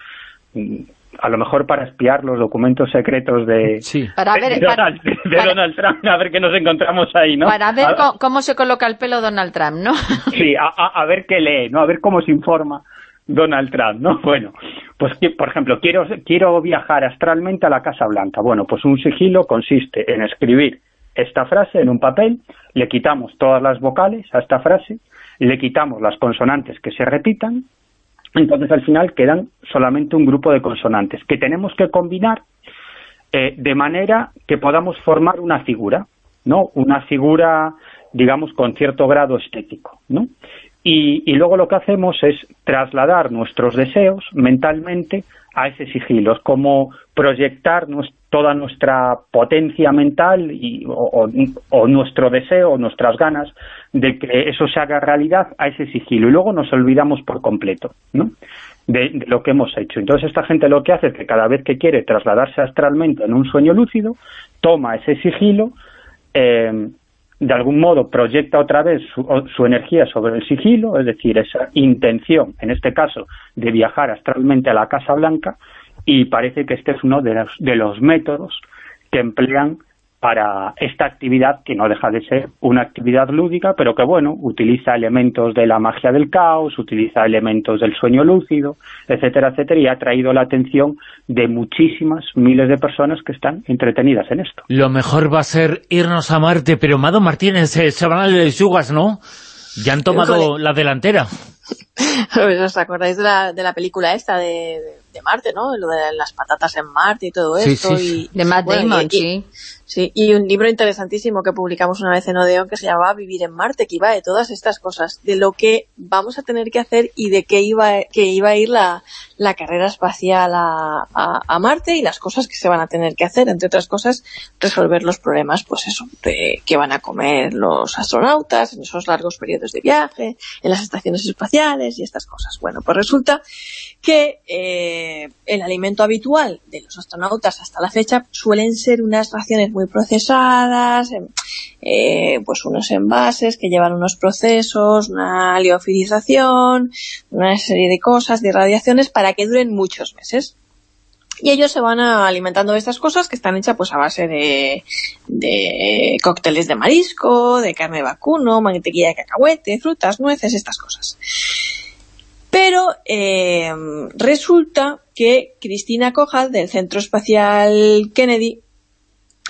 A lo mejor para espiar los documentos secretos de, Donald, Trump, a ver qué nos encontramos ahí, ¿no? Para ver cómo, se coloca el pelo Donald Trump, ¿no? sí, a, ver qué lee, ¿no? A ver cómo se informa Donald Trump, ¿no? Bueno, pues por ejemplo, quiero, quiero viajar astralmente a la Casa Blanca. Bueno, pues un sigilo consiste en escribir esta frase en un papel, le quitamos todas las vocales a esta frase, le quitamos las consonantes que se repitan entonces al final quedan solamente un grupo de consonantes que tenemos que combinar eh, de manera que podamos formar una figura, ¿no? Una figura, digamos, con cierto grado estético, ¿no? Y, luego lo que hacemos es trasladar nuestros deseos mentalmente a ese sigilo, es como proyectar toda nuestra potencia mental y, o, nuestro deseo, o nuestras ganas de que eso se haga realidad a ese sigilo y luego nos olvidamos por completo ¿no? de, lo que hemos hecho. Entonces esta gente lo que hace es que cada vez que quiere trasladarse astralmente en un sueño lúcido, toma ese sigilo, eh, de algún modo proyecta otra vez su, energía sobre el sigilo, es decir, esa intención, en este caso, de viajar astralmente a la Casa Blanca, y parece que este es uno de los, de los métodos que emplean para esta actividad que no deja de ser una actividad lúdica, pero que, bueno, utiliza elementos de la magia del caos, utiliza elementos del sueño lúcido, etcétera, etcétera, y ha traído la atención de muchísimas miles de personas que están entretenidas en esto. Lo mejor va a ser irnos a Marte, pero Mado Martínez, eh, se van a de Yugas, ¿no? Ya han tomado la delantera. ¿Os acordáis de la, de la película esta de, de, Marte, no? Lo de las patatas en Marte y todo esto. Y, de Matt Damon, sí. Sí, y un libro interesantísimo que publicamos una vez en Odeon que se llamaba Vivir en Marte, que iba de todas estas cosas, de lo que vamos a tener que hacer y de qué iba, que iba a ir la, la carrera espacial a, a, Marte y las cosas que se van a tener que hacer, entre otras cosas, resolver los problemas, pues eso, de qué van a comer los astronautas en esos largos periodos de viaje, en las estaciones espaciales, y estas cosas. Bueno, pues resulta que eh, el alimento habitual de los astronautas hasta la fecha suelen ser unas raciones muy procesadas, em, eh, pues unos envases que llevan unos procesos, una liofilización, una serie de cosas, de radiaciones para que duren muchos meses y ellos se van alimentando de estas cosas que están hechas pues a base de, cócteles de marisco, de carne de vacuno, mantequilla de cacahuete, frutas, nueces, estas cosas. Pero eh, resulta que Cristina Cojal, del Centro Espacial Kennedy,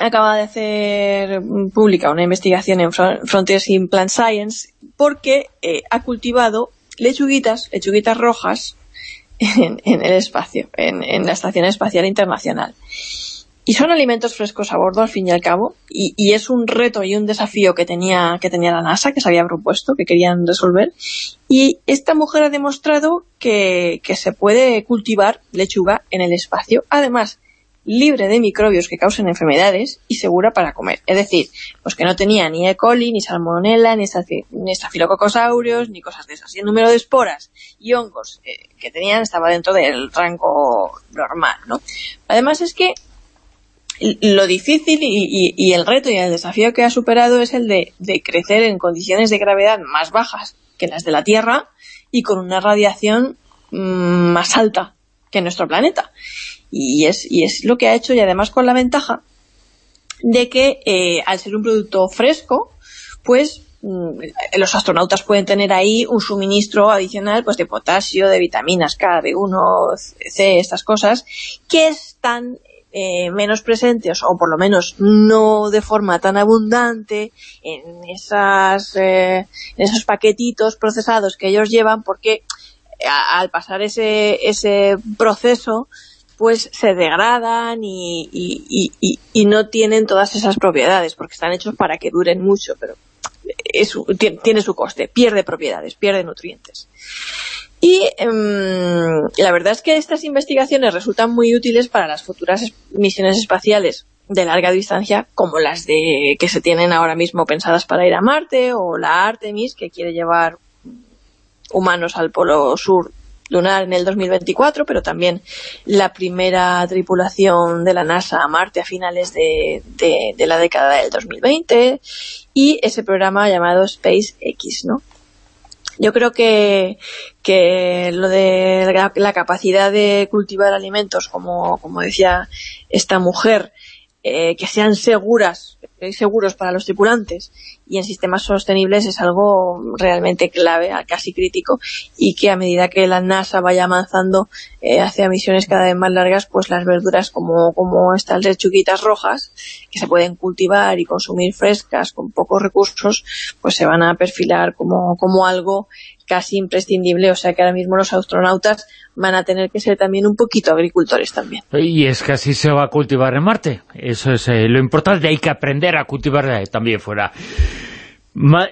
acaba de hacer pública una investigación en Frontiers in Plant Science porque eh, ha cultivado lechuguitas, lechuguitas rojas, en, el espacio, en, la Estación Espacial Internacional. Y son alimentos frescos a bordo, al fin y al cabo, y, es un reto y un desafío que tenía, que tenía la NASA, que se había propuesto, que querían resolver. Y esta mujer ha demostrado que, que se puede cultivar lechuga en el espacio. Además, libre de microbios que causen enfermedades y segura para comer. Es decir, pues que no tenía ni E. coli, ni salmonella, ni, ni estafilococosaurios, ni cosas de esas. Y el número de esporas y hongos eh, que tenían estaba dentro del rango normal, ¿no? Además es que lo difícil y, el reto y el desafío que ha superado es el de, crecer en condiciones de gravedad más bajas que las de la Tierra y con una radiación mm, más alta que nuestro planeta. Y es, y es lo que ha hecho y además con la ventaja de que eh, al ser un producto fresco, pues mm, los astronautas pueden tener ahí un suministro adicional pues de potasio, de vitaminas K, B1, C, estas cosas, que están eh, menos presentes o por lo menos no de forma tan abundante en, esas, eh, en esos paquetitos procesados que ellos llevan porque al pasar ese, ese proceso pues se degradan y, no tienen todas esas propiedades, porque están hechos para que duren mucho, pero tiene, su coste, pierde propiedades, pierde nutrientes. Y em, la verdad es que estas investigaciones resultan muy útiles para las futuras misiones espaciales de larga distancia, como las de que se tienen ahora mismo pensadas para ir a Marte, o la Artemis, que quiere llevar humanos al polo sur lunar en el 2024, pero también la primera tripulación de la NASA a Marte a finales de, la década del 2020 y ese programa llamado SpaceX, ¿no? Yo creo que, que lo de la, capacidad de cultivar alimentos, como, como decía esta mujer, eh, que sean seguras seguros para los tripulantes. Y en sistemas sostenibles es algo realmente clave, casi crítico, y que a medida que la NASA vaya avanzando eh, hacia misiones cada vez más largas, pues las verduras como, como estas lechuguitas rojas, que se pueden cultivar y consumir frescas con pocos recursos, pues se van a perfilar como, como algo casi imprescindible, o sea que ahora mismo los astronautas van a tener que ser también un poquito agricultores también. Y es que así se va a cultivar en Marte, eso es eh, lo importante, hay que aprender a cultivar eh, también fuera.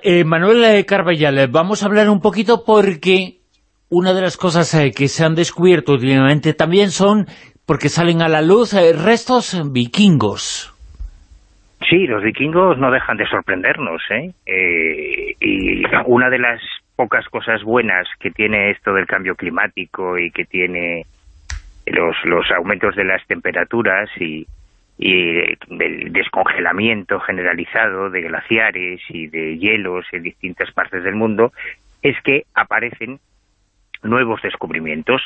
Eh, Manuel Carballal, vamos a hablar un poquito porque una de las cosas que se han descubierto últimamente también son, porque salen a la luz, restos vikingos. Sí, los vikingos no dejan de sorprendernos, ¿eh? y una de las pocas cosas buenas que tiene esto del cambio climático y que tiene los, los aumentos de las temperaturas y, y del descongelamiento generalizado de glaciares y de hielos en distintas partes del mundo, es que aparecen nuevos descubrimientos.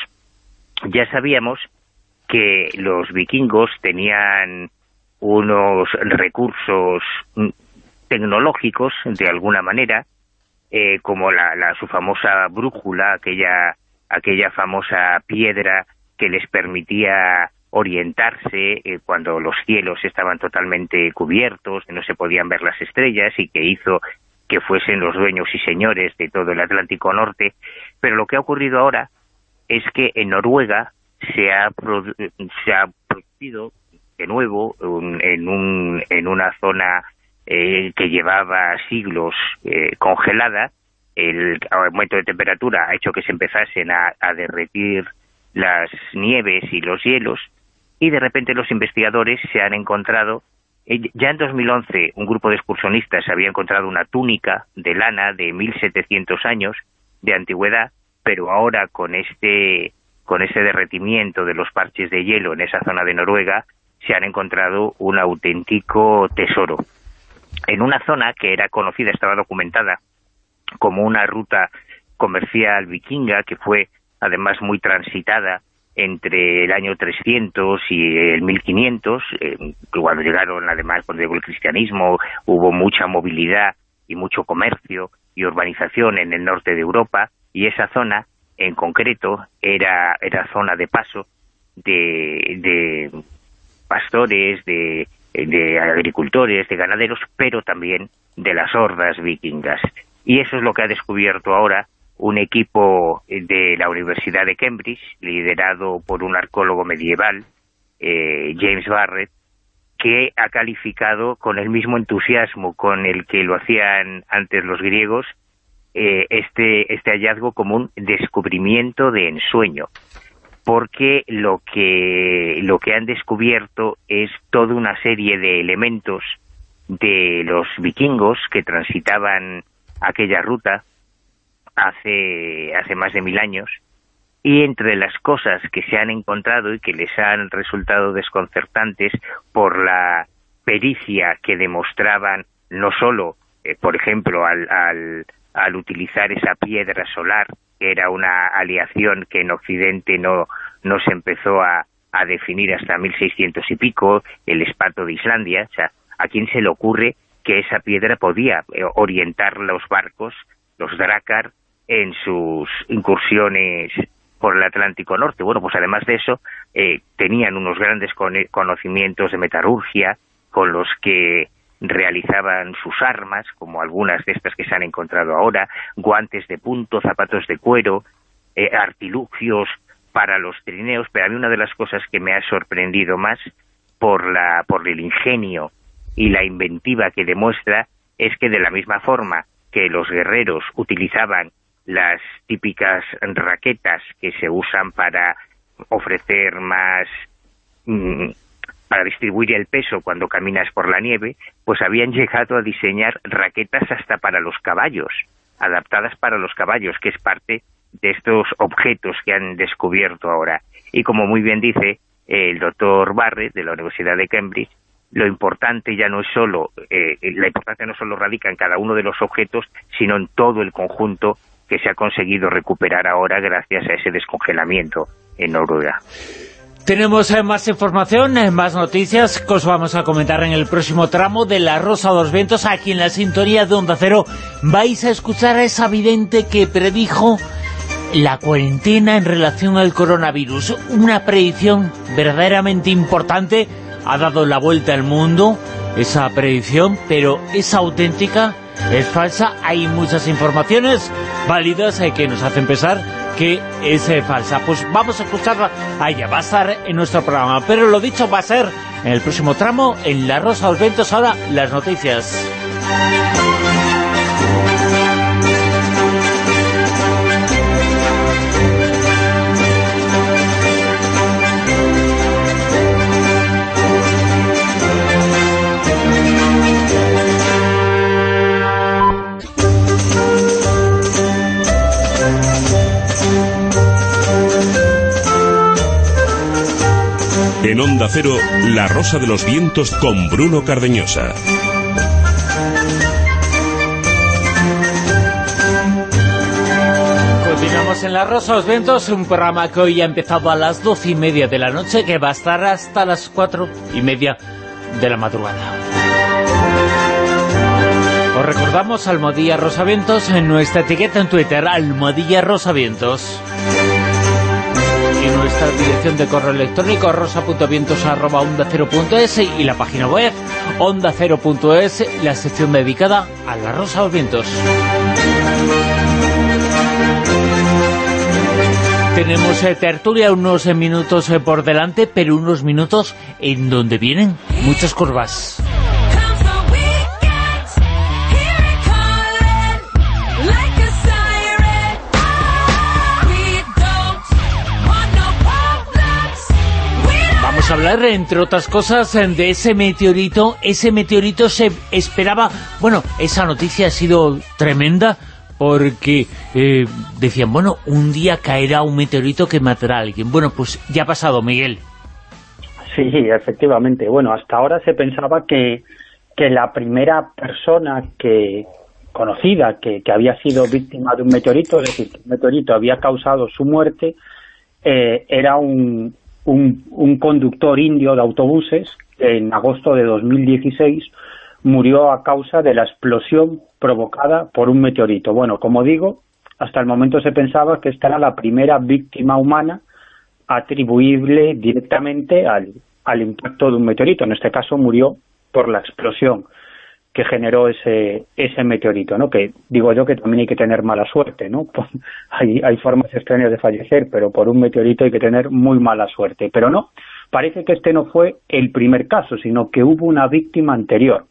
Ya sabíamos que los vikingos tenían unos recursos tecnológicos, de alguna manera, eh, como la, su famosa brújula, aquella, aquella famosa piedra que les permitía orientarse eh, cuando los cielos estaban totalmente cubiertos, no se podían ver las estrellas y que hizo que fuesen los dueños y señores de todo el Atlántico Norte. Pero lo que ha ocurrido ahora es que en Noruega se ha, producido de nuevo en, un, en una zona eh, que llevaba siglos eh, congelada, el aumento de temperatura ha hecho que se empezasen a, derretir las nieves y los hielos, y de repente los investigadores se han encontrado, eh, ya en 2011 un grupo de excursionistas había encontrado una túnica de lana de 1700 años de antigüedad, pero ahora con este con ese derretimiento de los parches de hielo en esa zona de Noruega, se han encontrado un auténtico tesoro. En una zona que era conocida, estaba documentada como una ruta comercial vikinga, que fue además muy transitada entre el año 300 y el 1500, eh, cuando llegaron además, cuando llegó el cristianismo, hubo mucha movilidad y mucho comercio y urbanización en el norte de Europa, y esa zona en concreto era, era zona de paso de, de pastores, de, de agricultores, de ganaderos, pero también de las hordas vikingas. Y eso es lo que ha descubierto ahora un equipo de la Universidad de Cambridge, liderado por un arqueólogo medieval, eh, James Barrett, que ha calificado con el mismo entusiasmo con el que lo hacían antes los griegos, eh, este, este hallazgo como un descubrimiento de ensueño, porque lo que, lo que han descubierto es toda una serie de elementos de los vikingos que transitaban aquella ruta hace, hace más de mil años, y entre las cosas que se han encontrado y que les han resultado desconcertantes por la pericia que demostraban no solo, eh, por ejemplo, al, al, al utilizar esa piedra solar, que era una aleación que en Occidente no, no se empezó a, a definir hasta 1600 y pico, el espato de Islandia, o sea, ¿a quién se le ocurre que esa piedra podía eh, orientar los barcos, los Drakkar, en sus incursiones por el Atlántico Norte. Bueno, pues además de eso, eh, tenían unos grandes conocimientos de metalurgia con los que realizaban sus armas, como algunas de estas que se han encontrado ahora, guantes de punto, zapatos de cuero, eh, artilugios para los trineos, pero a mí una de las cosas que me ha sorprendido más por, la, por el ingenio y la inventiva que demuestra es que de la misma forma que los guerreros utilizaban las típicas raquetas que se usan para ofrecer más mm, para distribuir el peso cuando caminas por la nieve, pues habían llegado a diseñar raquetas hasta para los caballos, adaptadas para los caballos, que es parte de estos objetos que han descubierto ahora. Y como muy bien dice el doctor Barrett, de la Universidad de Cambridge, lo importante ya no es solo, eh, la importancia no solo radica en cada uno de los objetos, sino en todo el conjunto que se ha conseguido recuperar ahora gracias a ese descongelamiento en Noruega. Tenemos eh, más información, eh, más noticias que os vamos a comentar en el próximo tramo de La Rosa de los Vientos. Aquí en la sintonía de Onda Cero vais a escuchar a esa vidente que predijo la cuarentena en relación al coronavirus. Una predicción verdaderamente importante. Ha dado la vuelta al mundo esa predicción, pero es auténtica, es falsa. Hay muchas informaciones válidas eh, que nos hacen pensar que es eh, falsa. Pues vamos a escucharla a va a estar en nuestro programa. Pero lo dicho va a ser en el próximo tramo, en La Rosa de los Ventos, ahora las noticias. En Onda Cero, La Rosa de los Vientos con Bruno Cardeñosa. Continuamos en La Rosa de los Vientos, un programa que hoy ha empezado a las doce y media de la noche, que va a estar hasta las cuatro y media de la madrugada. Os recordamos Almodía Rosavientos en nuestra etiqueta en Twitter, Almodía Rosavientos nuestra dirección de correo electrónico rosa.vientos.onda0.es y la página web onda0.es, la sección dedicada a la Rosa los Vientos. Tenemos eh, tertulia unos eh, minutos eh, por delante, pero unos minutos en donde vienen muchas curvas. Hablar, entre otras cosas, de ese meteorito. Ese meteorito se esperaba... Bueno, esa noticia ha sido tremenda porque eh, decían, bueno, un día caerá un meteorito que matará a alguien. Bueno, pues ya ha pasado, Miguel. Sí, efectivamente. Bueno, hasta ahora se pensaba que, que la primera persona que conocida que, había sido víctima de un meteorito, es decir, que un meteorito había causado su muerte, eh, era un, un, un conductor indio de autobuses en agosto de 2016 murió a causa de la explosión provocada por un meteorito. Bueno, como digo, hasta el momento se pensaba que esta era la primera víctima humana atribuible directamente al impacto de un meteorito. En este caso murió por la explosión que generó ese, ese meteorito, ¿no? Que digo yo que también hay que tener mala suerte, ¿no? hay, hay formas extrañas de fallecer, pero por un meteorito hay que tener muy mala suerte. Pero no, parece que este no fue el primer caso, sino que hubo una víctima anterior.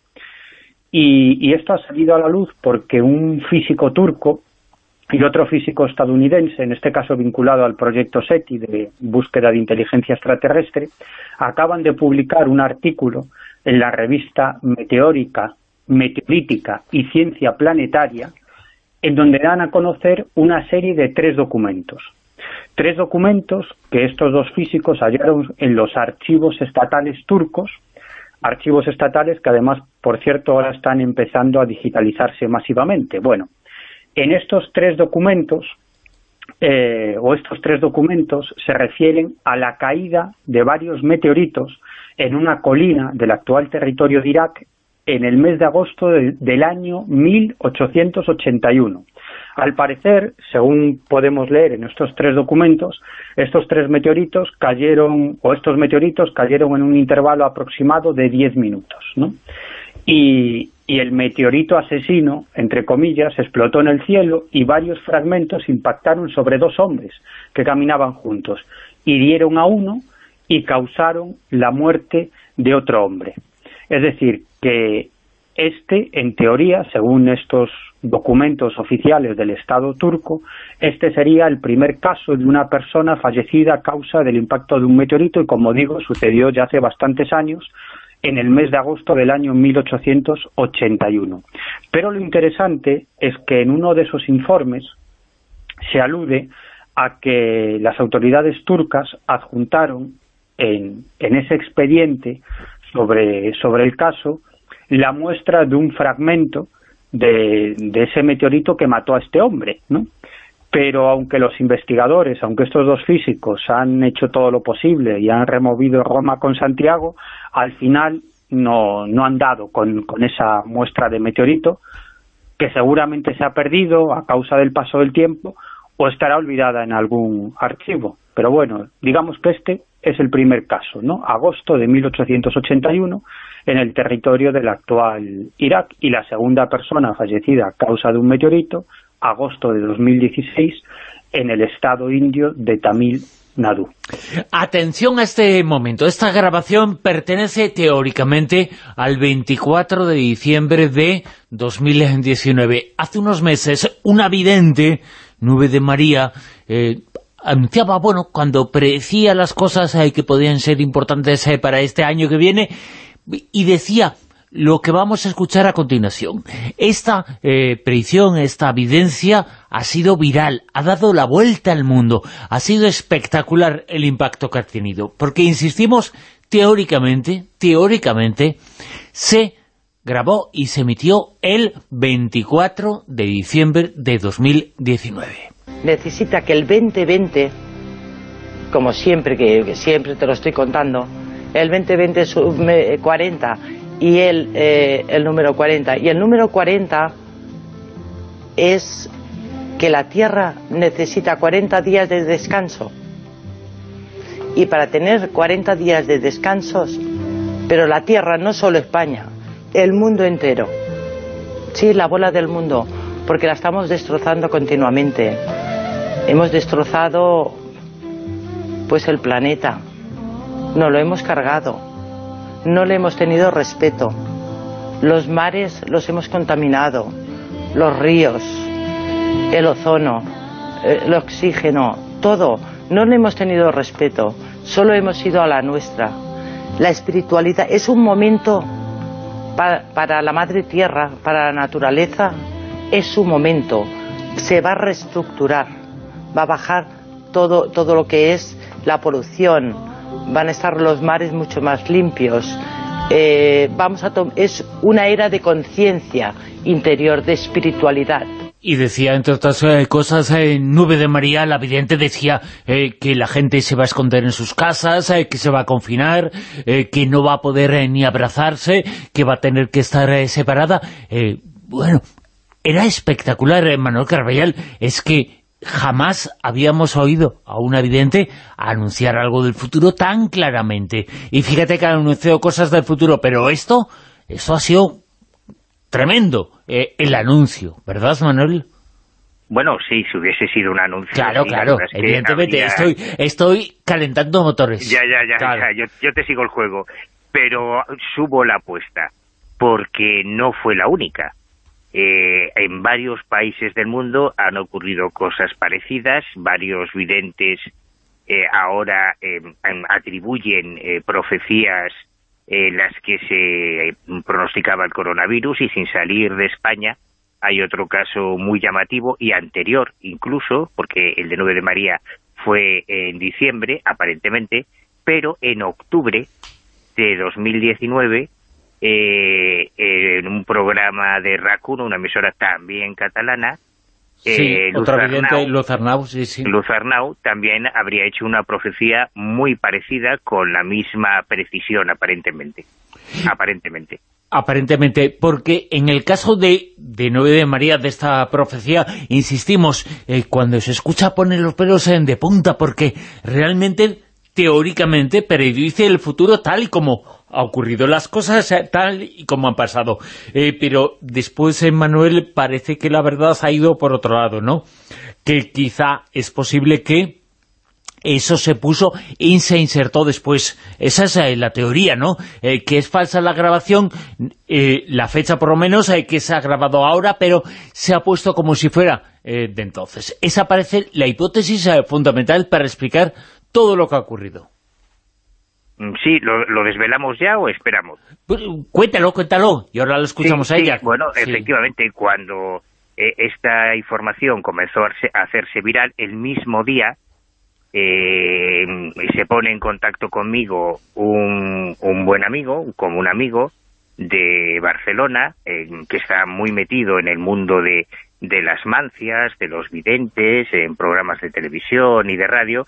Y, y esto ha salido a la luz porque un físico turco y otro físico estadounidense, en este caso vinculado al proyecto SETI de búsqueda de inteligencia extraterrestre, acaban de publicar un artículo en la revista Meteórica, Meteorítica y Ciencia Planetaria, en donde dan a conocer una serie de tres documentos. Tres documentos que estos dos físicos hallaron en los archivos estatales turcos, archivos estatales que además, por cierto, ahora están empezando a digitalizarse masivamente. Bueno, en estos tres documentos, eh, o estos tres documentos, se refieren a la caída de varios meteoritos en una colina del actual territorio de Irak en el mes de agosto del año 1881. Al parecer, según podemos leer en estos tres documentos, estos tres meteoritos cayeron, o estos meteoritos cayeron en un intervalo aproximado de 10 minutos. Y, y el meteorito asesino, entre comillas, explotó en el cielo y varios fragmentos impactaron sobre dos hombres que caminaban juntos, hirieron a uno y causaron la muerte de otro hombre. Es decir, que este, en teoría, según estos documentos oficiales del Estado turco, este sería el primer caso de una persona fallecida a causa del impacto de un meteorito y, como digo, sucedió ya hace bastantes años, en el mes de agosto del año 1881. Pero lo interesante es que en uno de esos informes se alude a que las autoridades turcas adjuntaron en, ese expediente sobre, sobre el caso la muestra de un fragmento de, de, ese meteorito que mató a este hombre, ¿no? Pero aunque los investigadores, aunque estos dos físicos han hecho todo lo posible y han removido Roma con Santiago, al final no, no han dado con, con esa muestra de meteorito, que seguramente se ha perdido a causa del paso del tiempo o estará olvidada en algún archivo. Pero bueno, digamos que este es el primer caso, ¿no? Agosto de 1881 en el territorio del actual Irak y la segunda persona fallecida a causa de un meteorito, agosto de 2016, en el estado indio de Tamil Nadu. Atención a este momento. Esta grabación pertenece teóricamente al 24 de diciembre de 2019. Hace unos meses, una vidente, Nube de María, eh, anunciaba, bueno, cuando predecía las cosas eh, que podían ser importantes eh, para este año que viene, y decía lo que vamos a escuchar a continuación. Esta eh, predicción, esta evidencia ha sido viral, ha dado la vuelta al mundo, ha sido espectacular el impacto que ha tenido, porque insistimos, teóricamente, teóricamente, se grabó y se emitió el 24 de diciembre de 2019 necesita que el 2020, como siempre, que, siempre te lo estoy contando, el 2020 es 40 y el, eh, el número 40. Y el número 40 es que la Tierra necesita 40 días de descanso. Y para tener 40 días de descansos, pero la Tierra, no solo España, el mundo entero. Sí, la bola del mundo, porque la estamos destrozando continuamente. Hemos destrozado pues el planeta, no lo hemos cargado, no le hemos tenido respeto, los mares los hemos contaminado, los ríos, el ozono, eh, el oxígeno, todo, no le hemos tenido respeto, solo hemos ido a la nuestra. La espiritualidad es un momento para, para la madre tierra, para la naturaleza, es su momento se va a reestructurar, va a bajar todo, todo lo que es la polución, van a estar los mares mucho más limpios, eh, vamos a es una era de conciencia interior, de espiritualidad. Y decía, entre otras eh, cosas, en eh, Nube de María, la vidente decía que la gente se va a esconder en sus casas, que se va a confinar, que no va a poder ni abrazarse, que va a tener que estar separada. bueno, era espectacular, Manuel Carballal, es que jamás habíamos oído a un vidente anunciar algo del futuro tan claramente. Y fíjate que han anunciado cosas del futuro, pero esto, esto ha sido tremendo, eh, el anuncio, ¿verdad, Manuel? Bueno, sí, si hubiese sido un anuncio... Claro, claro, evidentemente, estoy, estoy calentando motores. Ya, ya, ya, yo, yo te sigo el juego, pero subo la apuesta, porque no fue la única eh, en varios países del mundo han ocurrido cosas parecidas, varios videntes eh, ahora em, em, atribuyen eh, profecías en las que se pronosticaba el coronavirus y sin salir de España hay otro caso muy llamativo y anterior incluso, porque el de 9 de María fue en diciembre, aparentemente, pero en octubre de 2019 eh, en un programa de rac una emisora también catalana, eh, otra Luzarnau, sí, sí. Luzarnau también habría hecho una profecía muy parecida con la misma precisión, aparentemente. Aparentemente. Aparentemente, porque en el caso de, de 9 de María, de esta profecía, insistimos, eh, cuando se escucha poner los pelos en de punta, porque realmente, teóricamente, predice el futuro tal y como ha ocurrido las cosas eh, tal y como han pasado. Eh, pero después, en Manuel, parece que la verdad ha ido por otro lado, ¿no? Que quizá es posible que eso se puso y se insertó después. Esa es eh, la teoría, ¿no? que es falsa la grabación, la fecha por lo menos, que se ha grabado ahora, pero se ha puesto como si fuera de entonces. Esa parece la hipótesis fundamental para explicar todo lo que ha ocurrido. Mm, sí, ¿lo, desvelamos ya o esperamos? Pues, cuéntalo, cuéntalo, y ahora lo escuchamos a ella. bueno, efectivamente, cuando eh, esta información comenzó a hacerse viral, el mismo día eh, se pone en contacto conmigo un, buen amigo, como un amigo de Barcelona, eh, que está muy metido en el mundo de, de las mancias, de los videntes, en programas de televisión y de radio,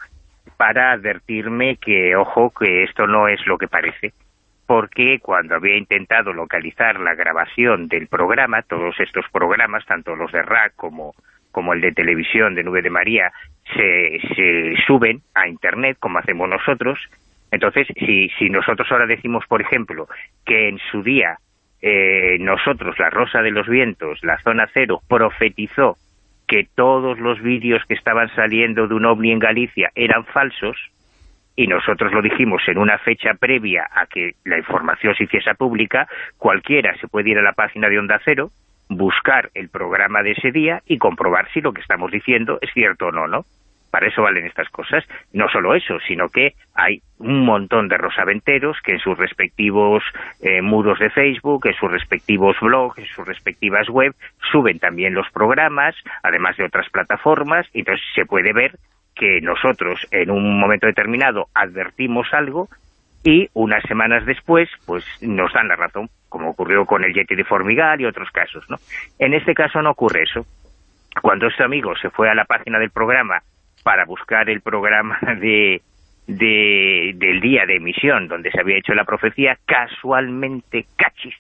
para advertirme que, ojo, que esto no es lo que parece, porque cuando había intentado localizar la grabación del programa, todos estos programas, tanto los de RAC como, como el de televisión de Nube de María, se, se suben a Internet, como hacemos nosotros, entonces, si, si nosotros ahora decimos, por ejemplo, que en su día eh, nosotros, la Rosa de los Vientos, la Zona Cero, profetizó que todos los vídeos que estaban saliendo de un ovni en Galicia eran falsos, y nosotros lo dijimos en una fecha previa a que la información se hiciese pública, cualquiera se puede ir a la página de Onda Cero, buscar el programa de ese día y comprobar si lo que estamos diciendo es cierto o no, ¿no? Para eso valen estas cosas. No solo eso, sino que hay un montón de rosaventeros que en sus respectivos eh, muros de Facebook, en sus respectivos blogs, en sus respectivas web, suben también los programas, además de otras plataformas, y entonces se puede ver que nosotros en un momento determinado advertimos algo y unas semanas después pues nos dan la razón, como ocurrió con el Yeti de Formigal y otros casos. ¿no? En este caso no ocurre eso. Cuando este amigo se fue a la página del programa para buscar el programa de, del día de emisión donde se había hecho la profecía, casualmente, cachis,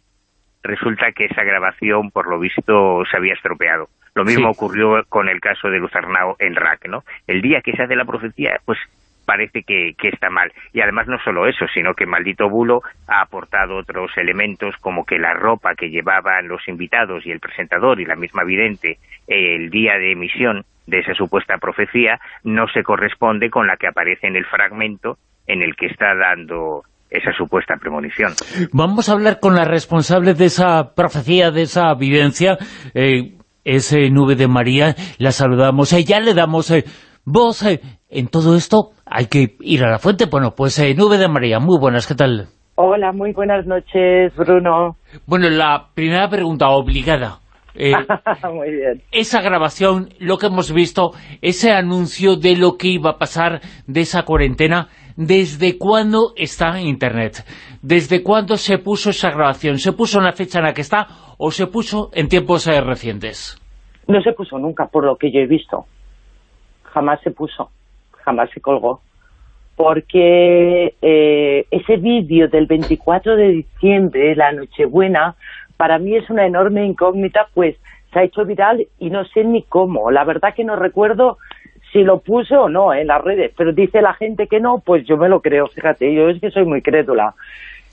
resulta que esa grabación, por lo visto, se había estropeado. Lo mismo ocurrió con el caso de Luzarnao en RAC, ¿no? El día que se hace la profecía, pues parece que, que, está mal. Y además no solo eso, sino que Maldito Bulo ha aportado otros elementos como que la ropa que llevaban los invitados y el presentador y la misma vidente el día de emisión de esa supuesta profecía no se corresponde con la que aparece en el fragmento en el que está dando esa supuesta premonición. Vamos a hablar con la responsable de esa profecía, de esa vivencia, eh, ese nube de María, la saludamos, eh, ya le damos eh, voz eh, en todo esto, hay que ir a la fuente, bueno, pues nube de María, muy buenas, ¿qué tal? Hola, muy buenas noches, Bruno. Bueno, la primera pregunta obligada, Eh, Muy bien. esa grabación, lo que hemos visto, ese anuncio de lo que iba a pasar de esa cuarentena, ¿desde cuándo está en Internet? ¿Desde cuándo se puso esa grabación? ¿Se puso en la fecha en la que está o se puso en tiempos eh, recientes? No se puso nunca, por lo que yo he visto. Jamás se puso, jamás se colgó. Porque eh, ese vídeo del 24 de diciembre, la Nochebuena, para mí es una enorme incógnita, pues se ha hecho viral y no sé ni cómo. La verdad que no recuerdo si lo puse o no en las redes, pero dice la gente que no, pues yo me lo creo, fíjate, yo es que soy muy crédula.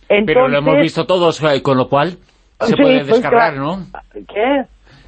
Pero lo hemos visto todos, eh, con lo cual se Sí, puede pues, descargar. ¿no? ¿Qué?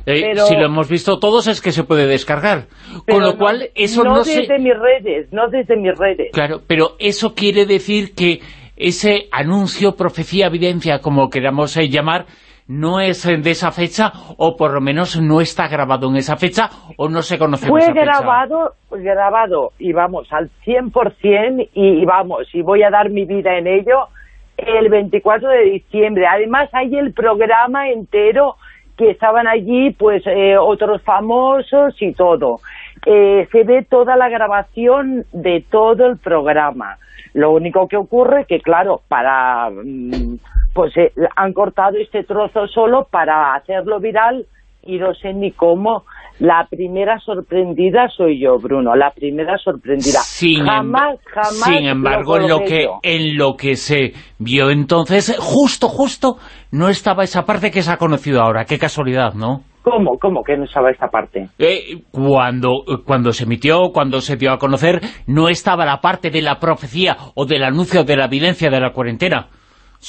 Eh, Pero- Si lo hemos visto todos es que se puede descargar. Con lo no cual, eso no no se... desde mis redes, no desde mis redes. Claro, pero eso quiere decir que ese anuncio, profecía, evidencia, como queramos eh, llamar, no es de esa fecha, o por lo menos no está grabado en esa fecha, o no se conoce Fue esa fecha. grabado, grabado, y vamos, al 100%, y, y vamos, y voy a dar mi vida en ello, el 24 de diciembre. Además, hay el programa entero que estaban allí, pues, eh, otros famosos y todo. Eh, se ve toda la grabación de todo el programa. Lo único que ocurre que, claro, para... mm, pues eh, han cortado este trozo solo para hacerlo viral y no sé ni cómo. La primera sorprendida soy yo, Bruno, la primera sorprendida. Sin, em- jamás, jamás sin embargo, lo en lo, coloqué que, yo. en lo que se vio entonces, justo, justo, no estaba esa parte que se ha conocido ahora. Qué casualidad, ¿no? ¿Cómo? ¿Cómo que no estaba esta parte? Eh, cuando, cuando se emitió, cuando se dio a conocer, no estaba la parte de la profecía o del anuncio de la evidencia de la cuarentena.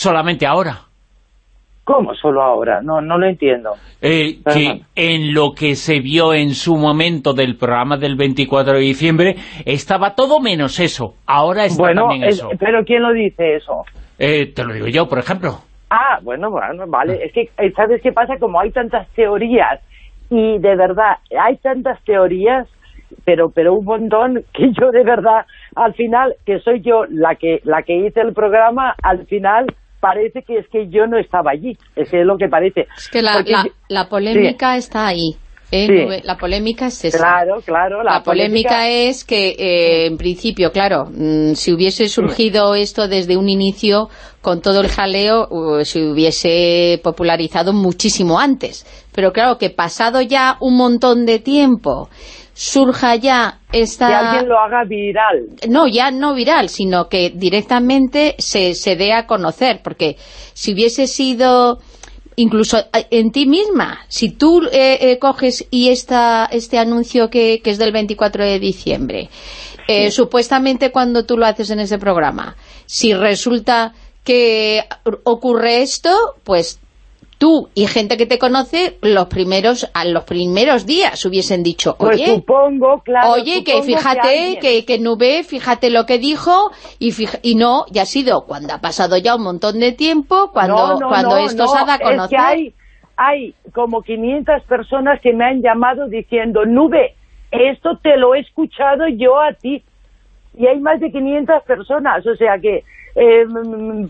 Solamente ahora. ¿Cómo solo ahora? No, no lo entiendo. Eh, que en lo que se vio en su momento del programa del 24 de diciembre, estaba todo menos eso. Ahora está bueno, también es- eso. pero ¿quién lo dice eso? Eh, te lo digo yo, por ejemplo. Ah, bueno, bueno, vale. Es que, eh, ¿sabes qué pasa? Como hay tantas teorías, y de verdad, hay tantas teorías, pero pero un montón que yo de verdad, al final, que soy yo la que la que hice el programa, al final parece que es que yo no estaba allí. Es que es lo que parece. Es que la, la, yo- la polémica está ahí. ¿eh? Sí. La polémica es esa. Claro, claro. La, polémica, es que, eh, en principio, claro, mm, si hubiese surgido esto desde un inicio, con todo el jaleo, uh, se hubiese popularizado muchísimo antes. Pero claro, que pasado ya un montón de tiempo, surja ya esta... Que alguien lo haga viral. No, ya no viral, sino que directamente se, se dé a conocer, porque si hubiese sido incluso eh, en ti misma, si tú eh, eh, coges y esta, este anuncio que, que es del 24 de diciembre, eh, supuestamente cuando tú lo haces en ese programa, si resulta que ocurre esto, pues tú y gente que te conoce, los primeros a los primeros días hubiesen dicho, Pues oye, supongo, claro. Oye, que fíjate, que, que Nube, fíjate lo que dijo, y, fija- y no, ya ha sido cuando ha pasado ya un montón de tiempo, cuando, No, no, cuando no, esto se ha dado a Es que conocer. hay, hay como 500 personas que me han llamado diciendo, Nube, esto te lo he escuchado yo a ti. Y hay más de 500 personas, o sea que eh,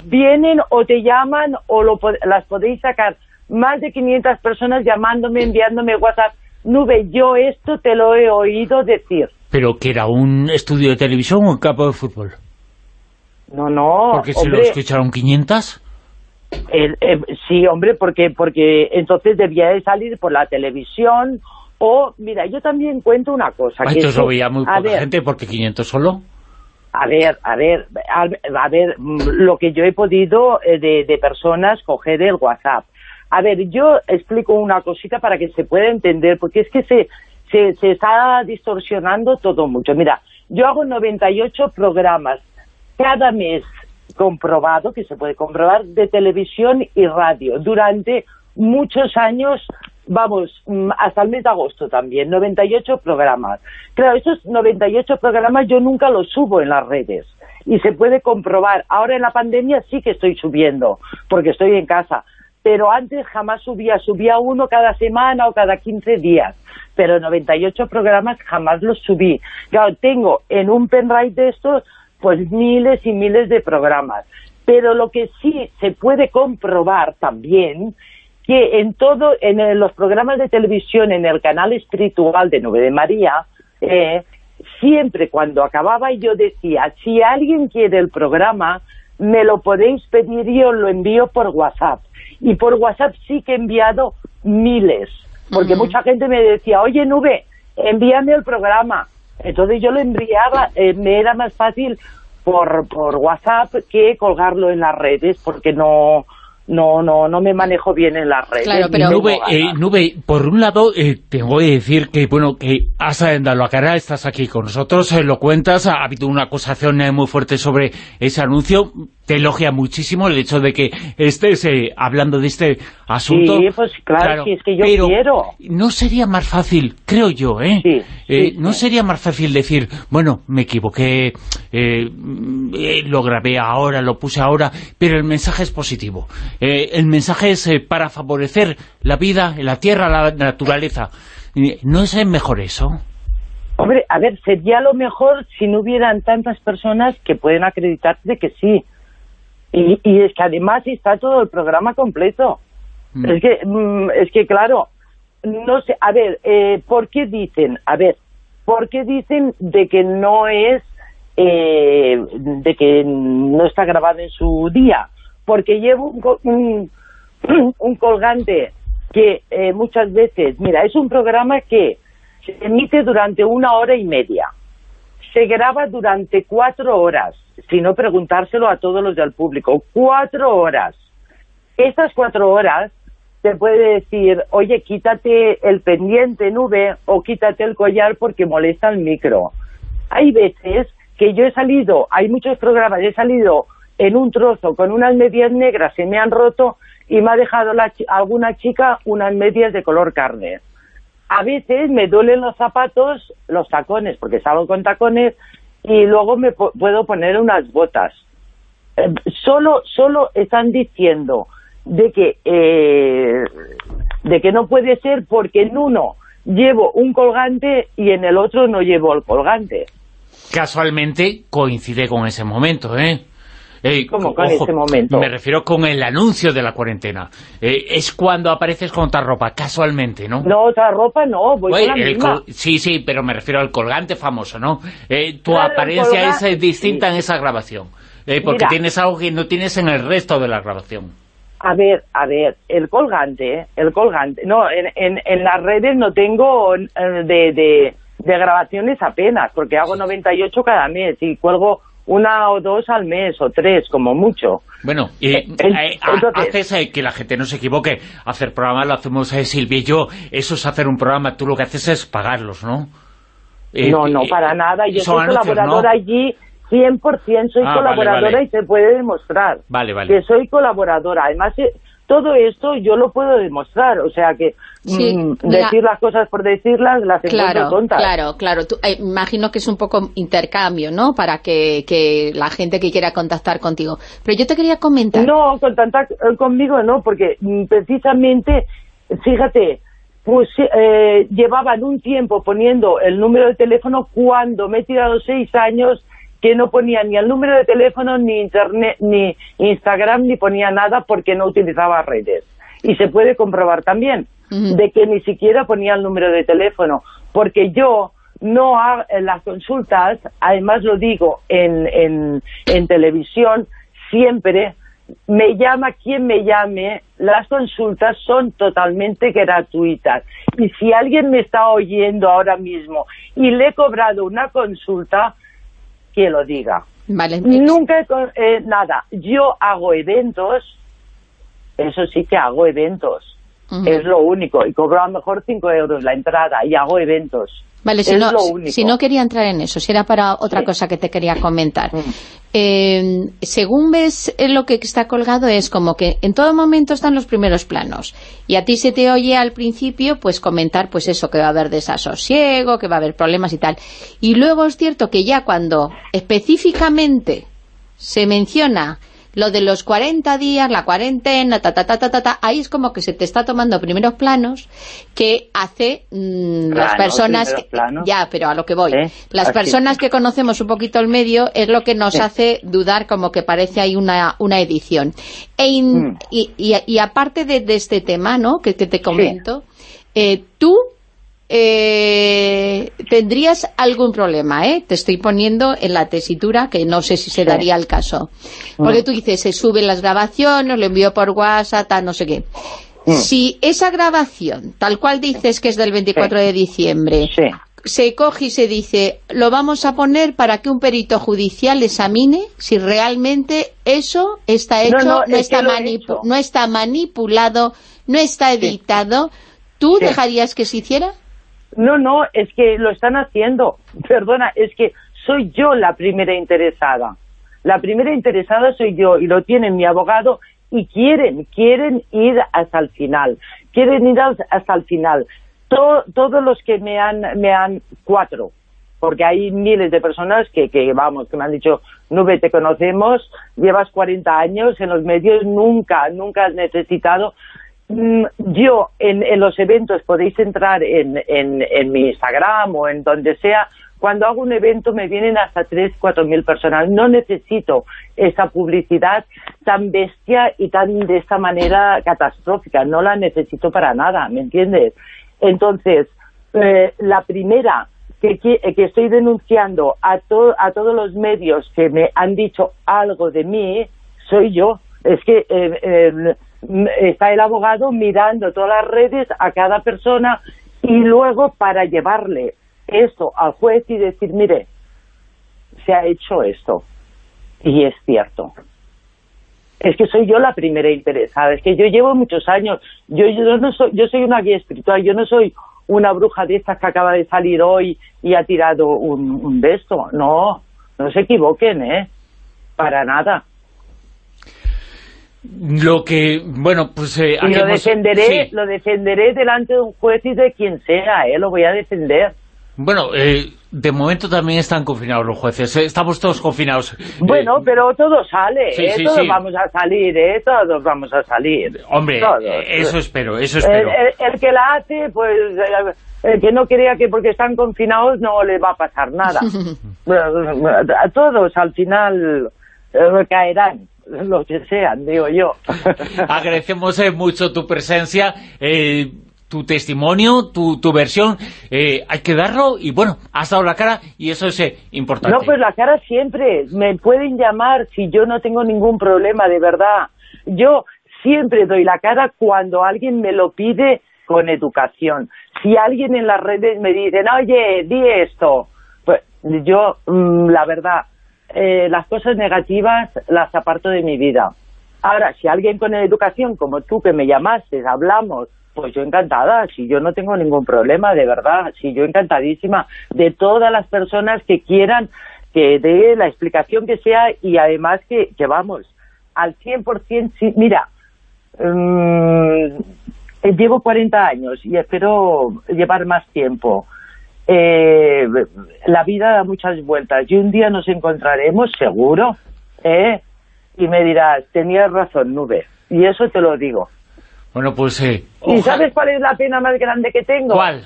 vienen o te llaman o lo, las podéis sacar. Más de 500 personas llamándome, enviándome WhatsApp. Nube, yo esto te lo he oído decir. Pero que era un estudio de televisión o un campo de fútbol. No, no, Porque si lo escucharon 500... El- eh, sí, hombre, porque porque entonces debía de salir por la televisión o, mira, yo también cuento una cosa. Ah, que entonces lo veía muy poca ver, gente, porque 500 solo. A ver, a ver, a, ver, mm, lo que yo he podido eh, de, de personas coger el WhatsApp. A ver, yo explico una cosita para que se pueda entender, porque es que se, se, se está distorsionando todo mucho. Mira, yo hago 98 programas cada mes comprobado, que se puede comprobar, de televisión y radio durante muchos años, vamos, mm, hasta el mes de agosto también, 98 programas. Claro, esos 98 programas yo nunca los subo en las redes y se puede comprobar. Ahora en la pandemia sí que estoy subiendo, porque estoy en casa, pero antes jamás subía, subía uno cada semana o cada 15 días, pero 98 programas jamás los subí. Claro, tengo en un pendrive de estos pues miles y miles de programas. Pero lo que sí se puede comprobar también que en todo, en los programas de televisión, en el canal espiritual de Nube de María, eh, siempre cuando acababa yo decía, si alguien quiere el programa, me lo podéis pedir y os lo envío por WhatsApp. Y por WhatsApp sí que he enviado miles, porque mucha gente me decía, oye Nube, envíame el programa. Entonces yo lo enviaba, eh, me era más fácil por, por WhatsApp que colgarlo en las redes, porque no no no no me manejo bien en las redes. Claro, pero Nube, eh, Nube, por un lado, eh, te voy a decir que, bueno, que has dado la cara, estás aquí con nosotros, eh, lo cuentas, ha habido una acusación eh, muy fuerte sobre ese anuncio, te elogia muchísimo el hecho de que estés hablando de este asunto. Sí, pues claro, es que yo pero quiero. no sería más fácil, creo yo, ¿eh? Sí, no sería más fácil decir, bueno, me equivoqué, lo grabé ahora, lo puse ahora, pero el mensaje es positivo. El mensaje es para favorecer la vida, la tierra, la naturaleza. ¿No es mejor eso? Hombre, a ver, sería lo mejor si no hubieran tantas personas que pueden acreditarse de que sí. Y, y es que además está todo el programa completo. Mm. Es que, mm, es que claro, no sé, a ver, eh, ¿por qué dicen? A ver, ¿por qué dicen de que no es, eh, de que no está grabado en su día? Porque llevo un, un, colgante que eh, muchas veces, mira, es un programa que se emite durante una hora y media. Se graba durante cuatro horas, si no preguntárselo a todos los del público. Cuatro horas. Estas cuatro horas te puede decir, oye, quítate el pendiente nube o quítate el collar porque molesta el micro. Hay veces que yo he salido, hay muchos programas, he salido en un trozo con unas medias negras, se me han roto y me ha dejado la, alguna chica unas medias de color carne a veces me duelen los zapatos, los tacones, porque salgo con tacones, y luego me puedo poner unas botas. Eh, solo, solo están diciendo de que, eh, de que no puede ser porque en uno llevo un colgante y en el otro no llevo el colgante. Casualmente coincide con ese momento, ¿eh? Eh, ¿Cómo con ese momento? Me refiero con el anuncio de la cuarentena. Eh, es cuando apareces con otra ropa, casualmente, ¿no? No, otra ropa no, voy con la misma. Sí, sí, pero me refiero al colgante famoso, ¿no? Eh, tu apariencia es eh, distinta en esa grabación, eh, porque tienes algo que no tienes en el resto de la grabación. A ver, a ver, el colgante, el colgante, no, en, en, en las redes no tengo de, de, de grabaciones apenas, porque hago 98 cada mes y cuelgo una o dos al mes, o tres, como mucho. Bueno, y eh, eh, haces eh, que la gente no se equivoque. Hacer programa lo hacemos Silvia y yo. Eso es hacer un programa. Tú lo que haces es pagarlos, ¿no? no, no, para nada. Yo soy colaboradora allí 100%. Soy ah, colaboradora y se puede demostrar vale, vale. que soy colaboradora. Además, todo esto yo lo puedo demostrar, o sea que mm, decir las cosas por decirlas las claro, tontas. Claro, claro, eh, imagino que es un poco intercambio, ¿no? Para que, que, la gente que quiera contactar contigo. Pero yo te quería comentar... No, contactar eh, conmigo no, porque mm, precisamente, fíjate, pues eh, llevaban un tiempo poniendo el número de teléfono cuando me he tirado seis años que no ponía ni el número de teléfono, ni internet, ni Instagram, ni ponía nada porque no utilizaba redes. Y se puede comprobar también de que ni siquiera ponía el número de teléfono, porque yo no hago en las consultas, además lo digo en, en, en televisión, siempre me llama quien me llame, las consultas son totalmente gratuitas. Y si alguien me está oyendo ahora mismo y le he cobrado una consulta, que lo diga. Vale. Nunca, eh, nada, yo hago eventos, eso sí que hago eventos, es lo único, y cobro a lo mejor 5 euros la entrada, y hago eventos. Vale, si no, si no quería entrar en eso, si era para otra cosa que te quería comentar. Mm. Eh, según ves eh, lo que está colgado es como que en todo momento están los primeros planos y a ti se te oye al principio pues comentar pues eso, que va a haber desasosiego, que va a haber problemas y tal. Y luego es cierto que ya cuando específicamente se menciona lo de los 40 días, la cuarentena, ta, ta, ta, ta, ta, ahí es como que se te está tomando primeros planos que hace mm, las personas... Que, ya, pero a lo que voy. Las personas que conocemos un poquito el medio es lo que nos hace dudar como que parece ahí una, una edición. E mm. y, y, aparte de, este tema, ¿no?, que, te comento, eh, tú eh, tendrías algún problema, ¿eh? Te estoy poniendo en la tesitura, que no sé si se daría el caso. Porque mm. tú dices, se suben las grabaciones, lo envío por WhatsApp, tal, no sé qué. Mm. Si esa grabación, tal cual dices que es del 24 de diciembre, se coge y se dice, lo vamos a poner para que un perito judicial examine si realmente eso está hecho, no, está, no está manipulado, no está editado, ¿tú dejarías que se hiciera? No, no, es que lo están haciendo. Perdona, es que soy yo la primera interesada. La primera interesada soy yo y lo tiene mi abogado y quieren, quieren ir hasta el final. Quieren ir hasta el final. todos los que me han, me han, cuatro, porque hay miles de personas que, que, vamos, que me han dicho, Nube, te conocemos, llevas 40 años en los medios, nunca, nunca has necesitado yo en, los eventos podéis entrar en, en, mi Instagram o en donde sea, cuando hago un evento me vienen hasta 3, 4 mil personas. No necesito esa publicidad tan bestia y tan de esta manera catastrófica. No la necesito para nada, ¿me entiendes? Entonces, eh, la primera que, que, estoy denunciando a, a todos los medios que me han dicho algo de mí, soy yo. Es que eh, eh, está el abogado mirando todas las redes a cada persona y luego para llevarle esto al juez y decir, mire, se ha hecho esto y es cierto. Es que soy yo la primera interesada, es que yo llevo muchos años, yo, yo, no soy, yo soy una guía espiritual, yo no soy una bruja de estas que acaba de salir hoy y ha tirado un, un beso, no, no se equivoquen, ¿eh? Para nada lo que, bueno, pues... Eh, y lo defenderé, lo defenderé delante de un juez y de quien sea, ¿eh? Lo voy a defender. Bueno, eh, de momento también están confinados los jueces, ¿eh? estamos todos confinados. Bueno, pero todo sale, ¿eh? todos vamos a salir, ¿eh? todos vamos a salir. Hombre, eso espero, eso espero. El, que la hace, pues, el que no crea que porque están confinados no le va a pasar nada. a todos al final caerán lo que sean, digo yo. Agradecemos eh, mucho tu presencia, eh, tu testimonio, tu, tu versión. Eh, hay que darlo y bueno, has dado la cara y eso es importante. No, pues la cara siempre. Me pueden llamar si yo no tengo ningún problema, de verdad. Yo siempre doy la cara cuando alguien me lo pide con educación. Si alguien en las redes me dice, oye, di esto, pues yo, mm, la verdad, eh, las cosas negativas las aparto de mi vida. Ahora, si alguien con educación, como tú que me llamaste, hablamos, pues yo encantada, si yo no tengo ningún problema, de verdad, si yo encantadísima de todas las personas que quieran que dé la explicación que sea y además que, que vamos, al 100%, sí, mira, mm, llevo 40 años y espero llevar más tiempo eh, la vida da muchas vueltas y un día nos encontraremos seguro, ¿eh? Y me dirás, tenías razón, Nube, y eso te lo digo. Bueno, pues... Eh, ¿Y sabes cuál es la pena más grande que tengo? ¿Cuál?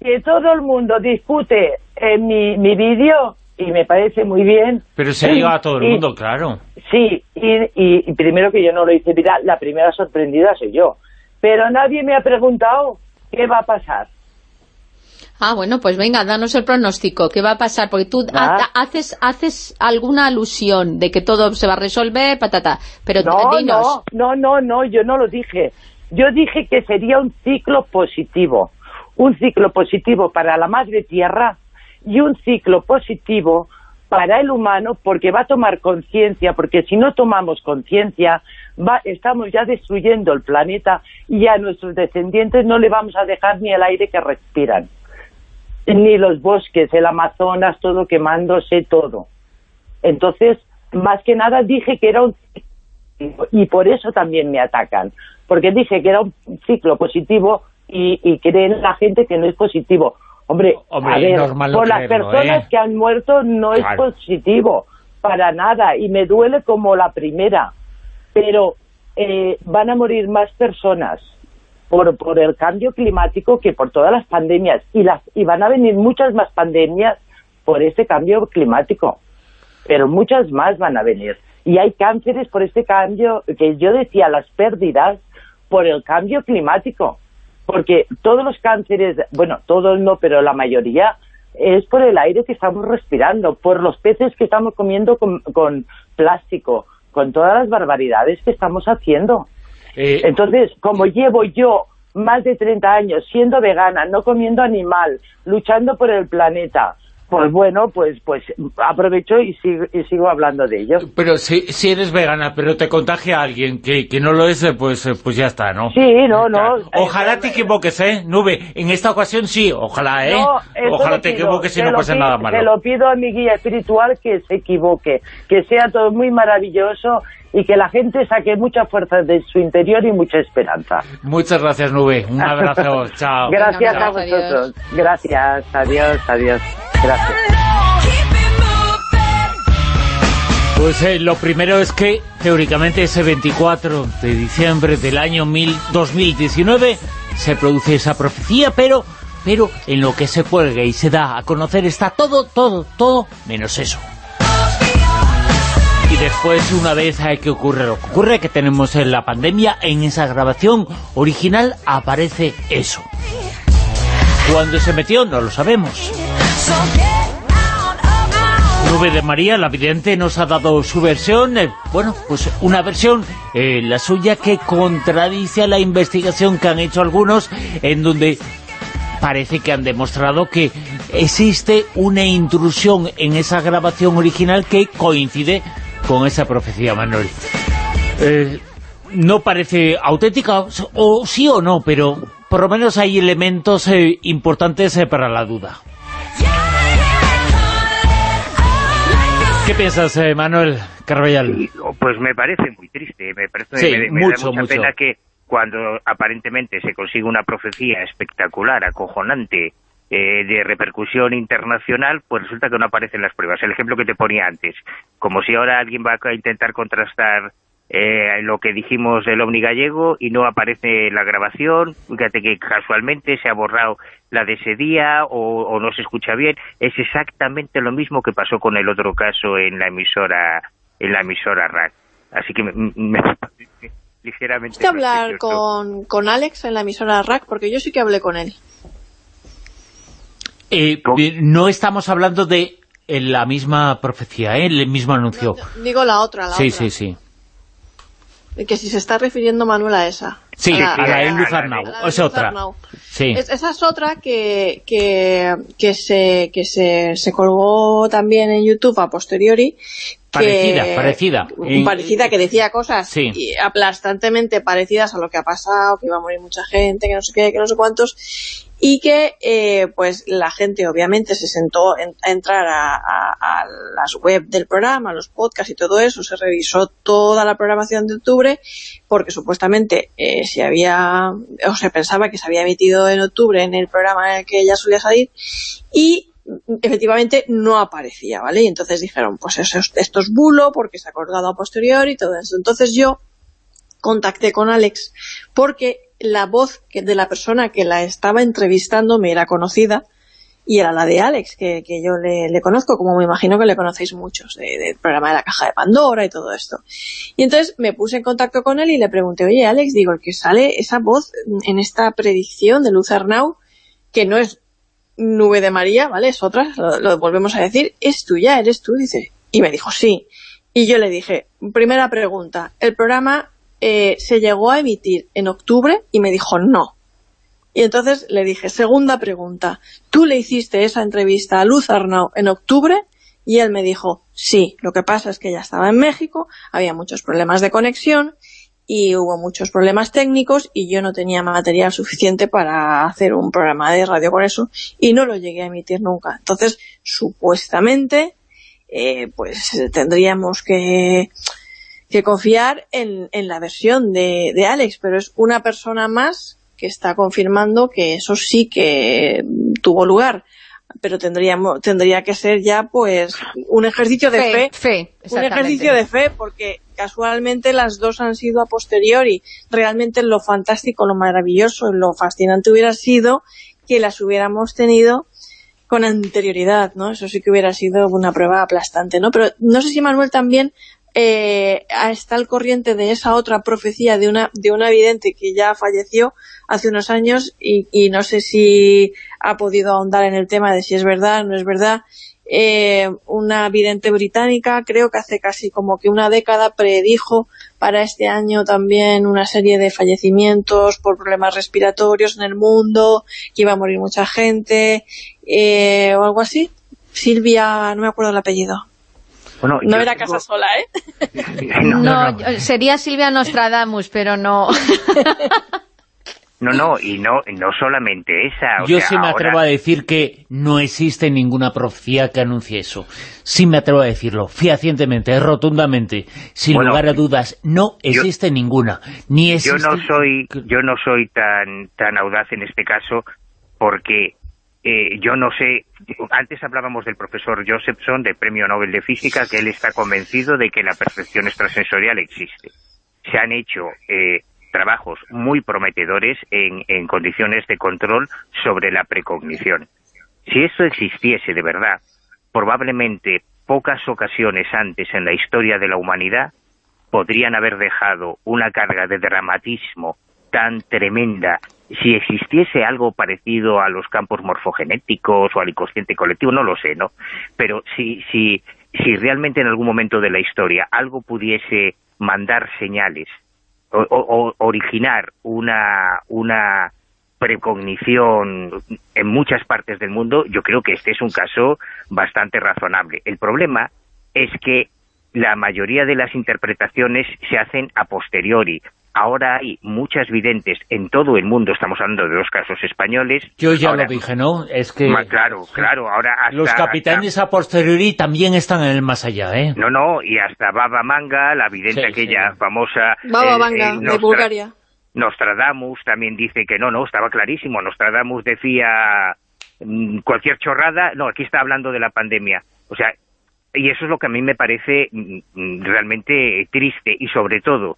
Que todo el mundo discute en mi, mi vídeo y me parece muy bien. Pero se ha a todo el mundo, claro. Sí, y, y, primero que yo no lo hice viral, la primera sorprendida soy yo. Pero nadie me ha preguntado qué va a pasar. Ah, bueno, pues venga, danos el pronóstico. ¿Qué va a pasar? Porque tú haces haces alguna alusión de que todo se va a resolver, patata. Pero no, dinos. No, no, no, yo no lo dije. Yo dije que sería un ciclo positivo. Un ciclo positivo para la madre tierra y un ciclo positivo para el humano porque va a tomar conciencia, porque si no tomamos conciencia, estamos ya destruyendo el planeta y a nuestros descendientes no le vamos a dejar ni el aire que respiran ni los bosques, el Amazonas, todo quemándose, todo. Entonces, más que nada dije que era un y por eso también me atacan, porque dije que era un ciclo positivo y, y creen la gente que no es positivo. Hombre, a ver, por las personas ¿eh? que han muerto no es positivo, para nada y me duele como la primera, pero eh, van a morir más personas por, por el cambio climático que por todas las pandemias y, las, y van a venir muchas más pandemias por ese cambio climático, pero muchas más van a venir. Y hay cánceres por este cambio, que yo decía, las pérdidas por el cambio climático, porque todos los cánceres, bueno, todos no, pero la mayoría es por el aire que estamos respirando, por los peces que estamos comiendo con, con plástico, con todas las barbaridades que estamos haciendo. Eh, Entonces, como llevo yo más de 30 años siendo vegana, no comiendo animal, luchando por el planeta, pues bueno, pues pues aprovecho y sigo, y sigo hablando de ello. Pero si, si eres vegana, pero te contagia a alguien que, que no lo es, pues, pues ya está, ¿no? Sí, no, no. Ojalá Eh, te equivoques, ¿eh? Nube, en esta ocasión sí, ojalá, ¿eh? No, ojalá te pido, equivoques y no lo pase nada malo. lo pido a mi guía espiritual que se equivoque, que sea todo muy maravilloso y que la gente saque mucha fuerza de su interior y mucha esperanza. Muchas gracias, Nube. Un abrazo. Chao. Gracias a vosotros. Gracias, adiós, adiós. Gracias. Pues eh, lo primero es que, teóricamente, ese 24 de diciembre del año 1000 2019 se produce esa profecía, pero pero en lo que se cuelga y se da a conocer está todo, todo, todo, menos eso. Y después, una vez hay que ocurre lo que ocurre, que tenemos en la pandemia, en esa grabación original aparece eso. ¿Cuándo se metió? No lo sabemos. Nube de María, la vidente, nos ha dado su versión, eh, bueno, pues una versión, eh, la suya, que contradice a la investigación que han hecho algunos, en donde parece que han demostrado que existe una intrusión en esa grabación original que coincide con esa profecía, Manuel. Eh, no parece auténtica, o sí o no, pero por lo menos hay elementos eh, importantes eh, para la duda. ¿Qué piensas, eh, Manuel Carvallal? Y, Pues me parece muy triste, me parece Sí, me, me mucho, da mucha mucho. pena que cuando aparentemente se consigue una profecía espectacular, acojonante, eh, de repercusión internacional, pues resulta que no aparecen las pruebas. El ejemplo que te ponía antes, como si ahora alguien va a intentar contrastar eh, lo que dijimos del Omni gallego y no aparece la grabación, fíjate que casualmente se ha borrado la de ese día o, o no se escucha bien, es exactamente lo mismo que pasó con el otro caso en la emisora en la emisora RAC. Así que me, me ligeramente... que hablar con, con Alex en la emisora RAC, porque yo sí que hablé con él. Eh, eh, no estamos hablando de la misma profecía, ¿eh? el mismo anuncio. Digo la otra, la Sí, otra. sí, sí. Que si se está refiriendo Manuel a esa. Sí, la- a la a Luz Arnau, es otra. Arnau. Sí. Es- esa es otra que, que, que, se, que se, se colgó también en YouTube a posteriori. Que- Parecida, parecida. Parecida, que decía cosas Sí. aplastantemente parecidas a lo que ha pasado, que iba a morir mucha gente, que no sé qué, que no sé cuántos, y que eh, pues la gente obviamente se sentó en- a entrar a, a- a las web del programa, a los podcasts y todo eso, se revisó toda la programación de octubre, porque supuestamente eh, se había, o se pensaba que se había emitido en octubre en el programa en el que ella solía salir, y efectivamente no aparecía, ¿vale? Y entonces dijeron, pues eso, es- esto es bulo porque se ha acordado a posteriori y todo eso. Entonces yo contacté con Alex porque la voz de la persona que la estaba entrevistando me era conocida y era la de Alex, que, que yo le, conozco, como me imagino que le conocéis muchos, de- del programa de la caja de Pandora y todo esto. Y entonces me puse en contacto con él y le pregunté, oye Alex, digo, el que sale esa voz en esta predicción de Luz Arnau, que no es Nube de María, ¿vale? Es otra, lo, volvemos a decir, es tuya, eres tú, dice. Y me dijo, sí. Y yo le dije, primera pregunta, el programa eh, se llegó a emitir en octubre y me dijo no. Y entonces le dije, segunda pregunta, ¿tú le hiciste esa entrevista a Luz Arnau en octubre? Y él me dijo, sí, lo que pasa es que ella estaba en México, había muchos problemas de conexión y hubo muchos problemas técnicos y yo no tenía material suficiente para hacer un programa de radio con eso y no lo llegué a emitir nunca. Entonces, supuestamente, eh, pues tendríamos que, que confiar en, en la versión de, de Alex, pero es una persona más que está confirmando que eso sí que tuvo lugar. Pero tendríamos tendría que ser ya pues un ejercicio de fe, fe, un ejercicio de fe porque casualmente las dos han sido a posteriori realmente lo fantástico, lo maravilloso lo fascinante hubiera sido que las hubiéramos tenido con anterioridad, ¿no? Eso sí que hubiera sido una prueba aplastante, ¿no? Pero no sé si Manuel también eh, está al corriente de esa otra profecía de una, de una vidente que ya falleció hace unos años y, no sé si ha podido ahondar en el tema de si es verdad o no es verdad. Eh, una vidente británica, creo que hace casi como que una década predijo para este año también una serie de fallecimientos por problemas respiratorios en el mundo, que iba a morir mucha gente, eh, o algo así. Silvia, no me acuerdo el apellido no era casa sola, ¿eh? no, sería Silvia Nostradamus, pero no... No, no, y no, no solamente esa. Yo sí me atrevo a decir que no existe ninguna profecía que anuncie eso. Sí me atrevo a decirlo, fehacientemente, rotundamente, sin lugar a dudas, no existe ninguna. Ni Yo no soy, yo no soy tan, tan audaz en este caso, porque eh, yo no sé, antes hablábamos del profesor Josephson, de Premio Nobel de Física, que él está convencido de que la percepción extrasensorial existe. Se han hecho eh, trabajos muy prometedores en, en condiciones de control sobre la precognición. Si eso existiese de verdad, probablemente pocas ocasiones antes en la historia de la humanidad podrían haber dejado una carga de dramatismo tan tremenda si existiese algo parecido a los campos morfogenéticos o al inconsciente colectivo, no lo sé, ¿no? Pero si, si, realmente en algún momento de la historia algo pudiese mandar señales o, originar una, una precognición en muchas partes del mundo, yo creo que este es un caso bastante razonable. El problema es que la mayoría de las interpretaciones se hacen a posteriori, ahora hay muchas videntes en todo el mundo, estamos hablando de los casos españoles. Yo ya lo dije, ¿no? Es que... Claro, claro, ahora Los capitanes a posteriori también están en el más allá, ¿eh? No, no, y hasta Baba Manga, la vidente aquella famosa... Baba Manga, de Bulgaria. Nostradamus también dice que no, no, estaba clarísimo. Nostradamus decía mm, cualquier chorrada, no, aquí está hablando de la pandemia. O sea, y eso es lo que a mí me parece mm, mm, realmente triste y sobre todo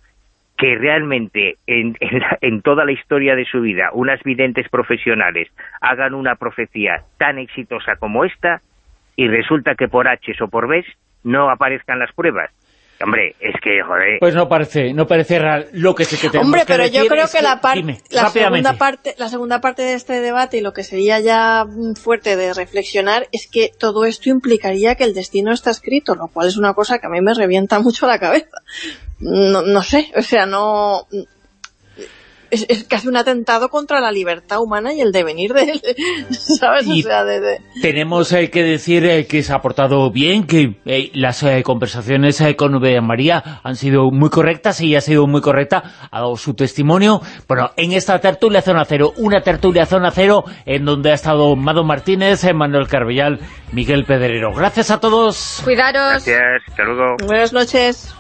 que realmente en, en, toda la historia de su vida unas videntes profesionales hagan una profecía tan exitosa como esta y resulta que por H o por B no aparezcan las pruebas. Hombre, es que, joder... Pues no parece, no parece real lo que se que tenemos Hombre, pero yo creo que, la, la, segunda parte, la segunda parte de este debate y lo que sería ya fuerte de reflexionar es que todo esto implicaría que el destino está escrito, lo cual es una cosa que a mí me revienta mucho la cabeza. No, no sé, o sea, no... Es, casi un atentado contra la libertad humana y el devenir de él, ¿sabes? o sea, de, Tenemos eh, que decir eh, que se ha portado bien, que eh, las conversaciones con María han sido muy correctas, ella ha sido muy correcta, ha dado su testimonio. Bueno, en esta tertulia Zona Cero, una tertulia Zona Cero, en donde ha estado Mado Martínez, Manuel Carbellal, Miguel Pedrero. Gracias a todos. Cuidaros. Gracias, hasta Buenas noches.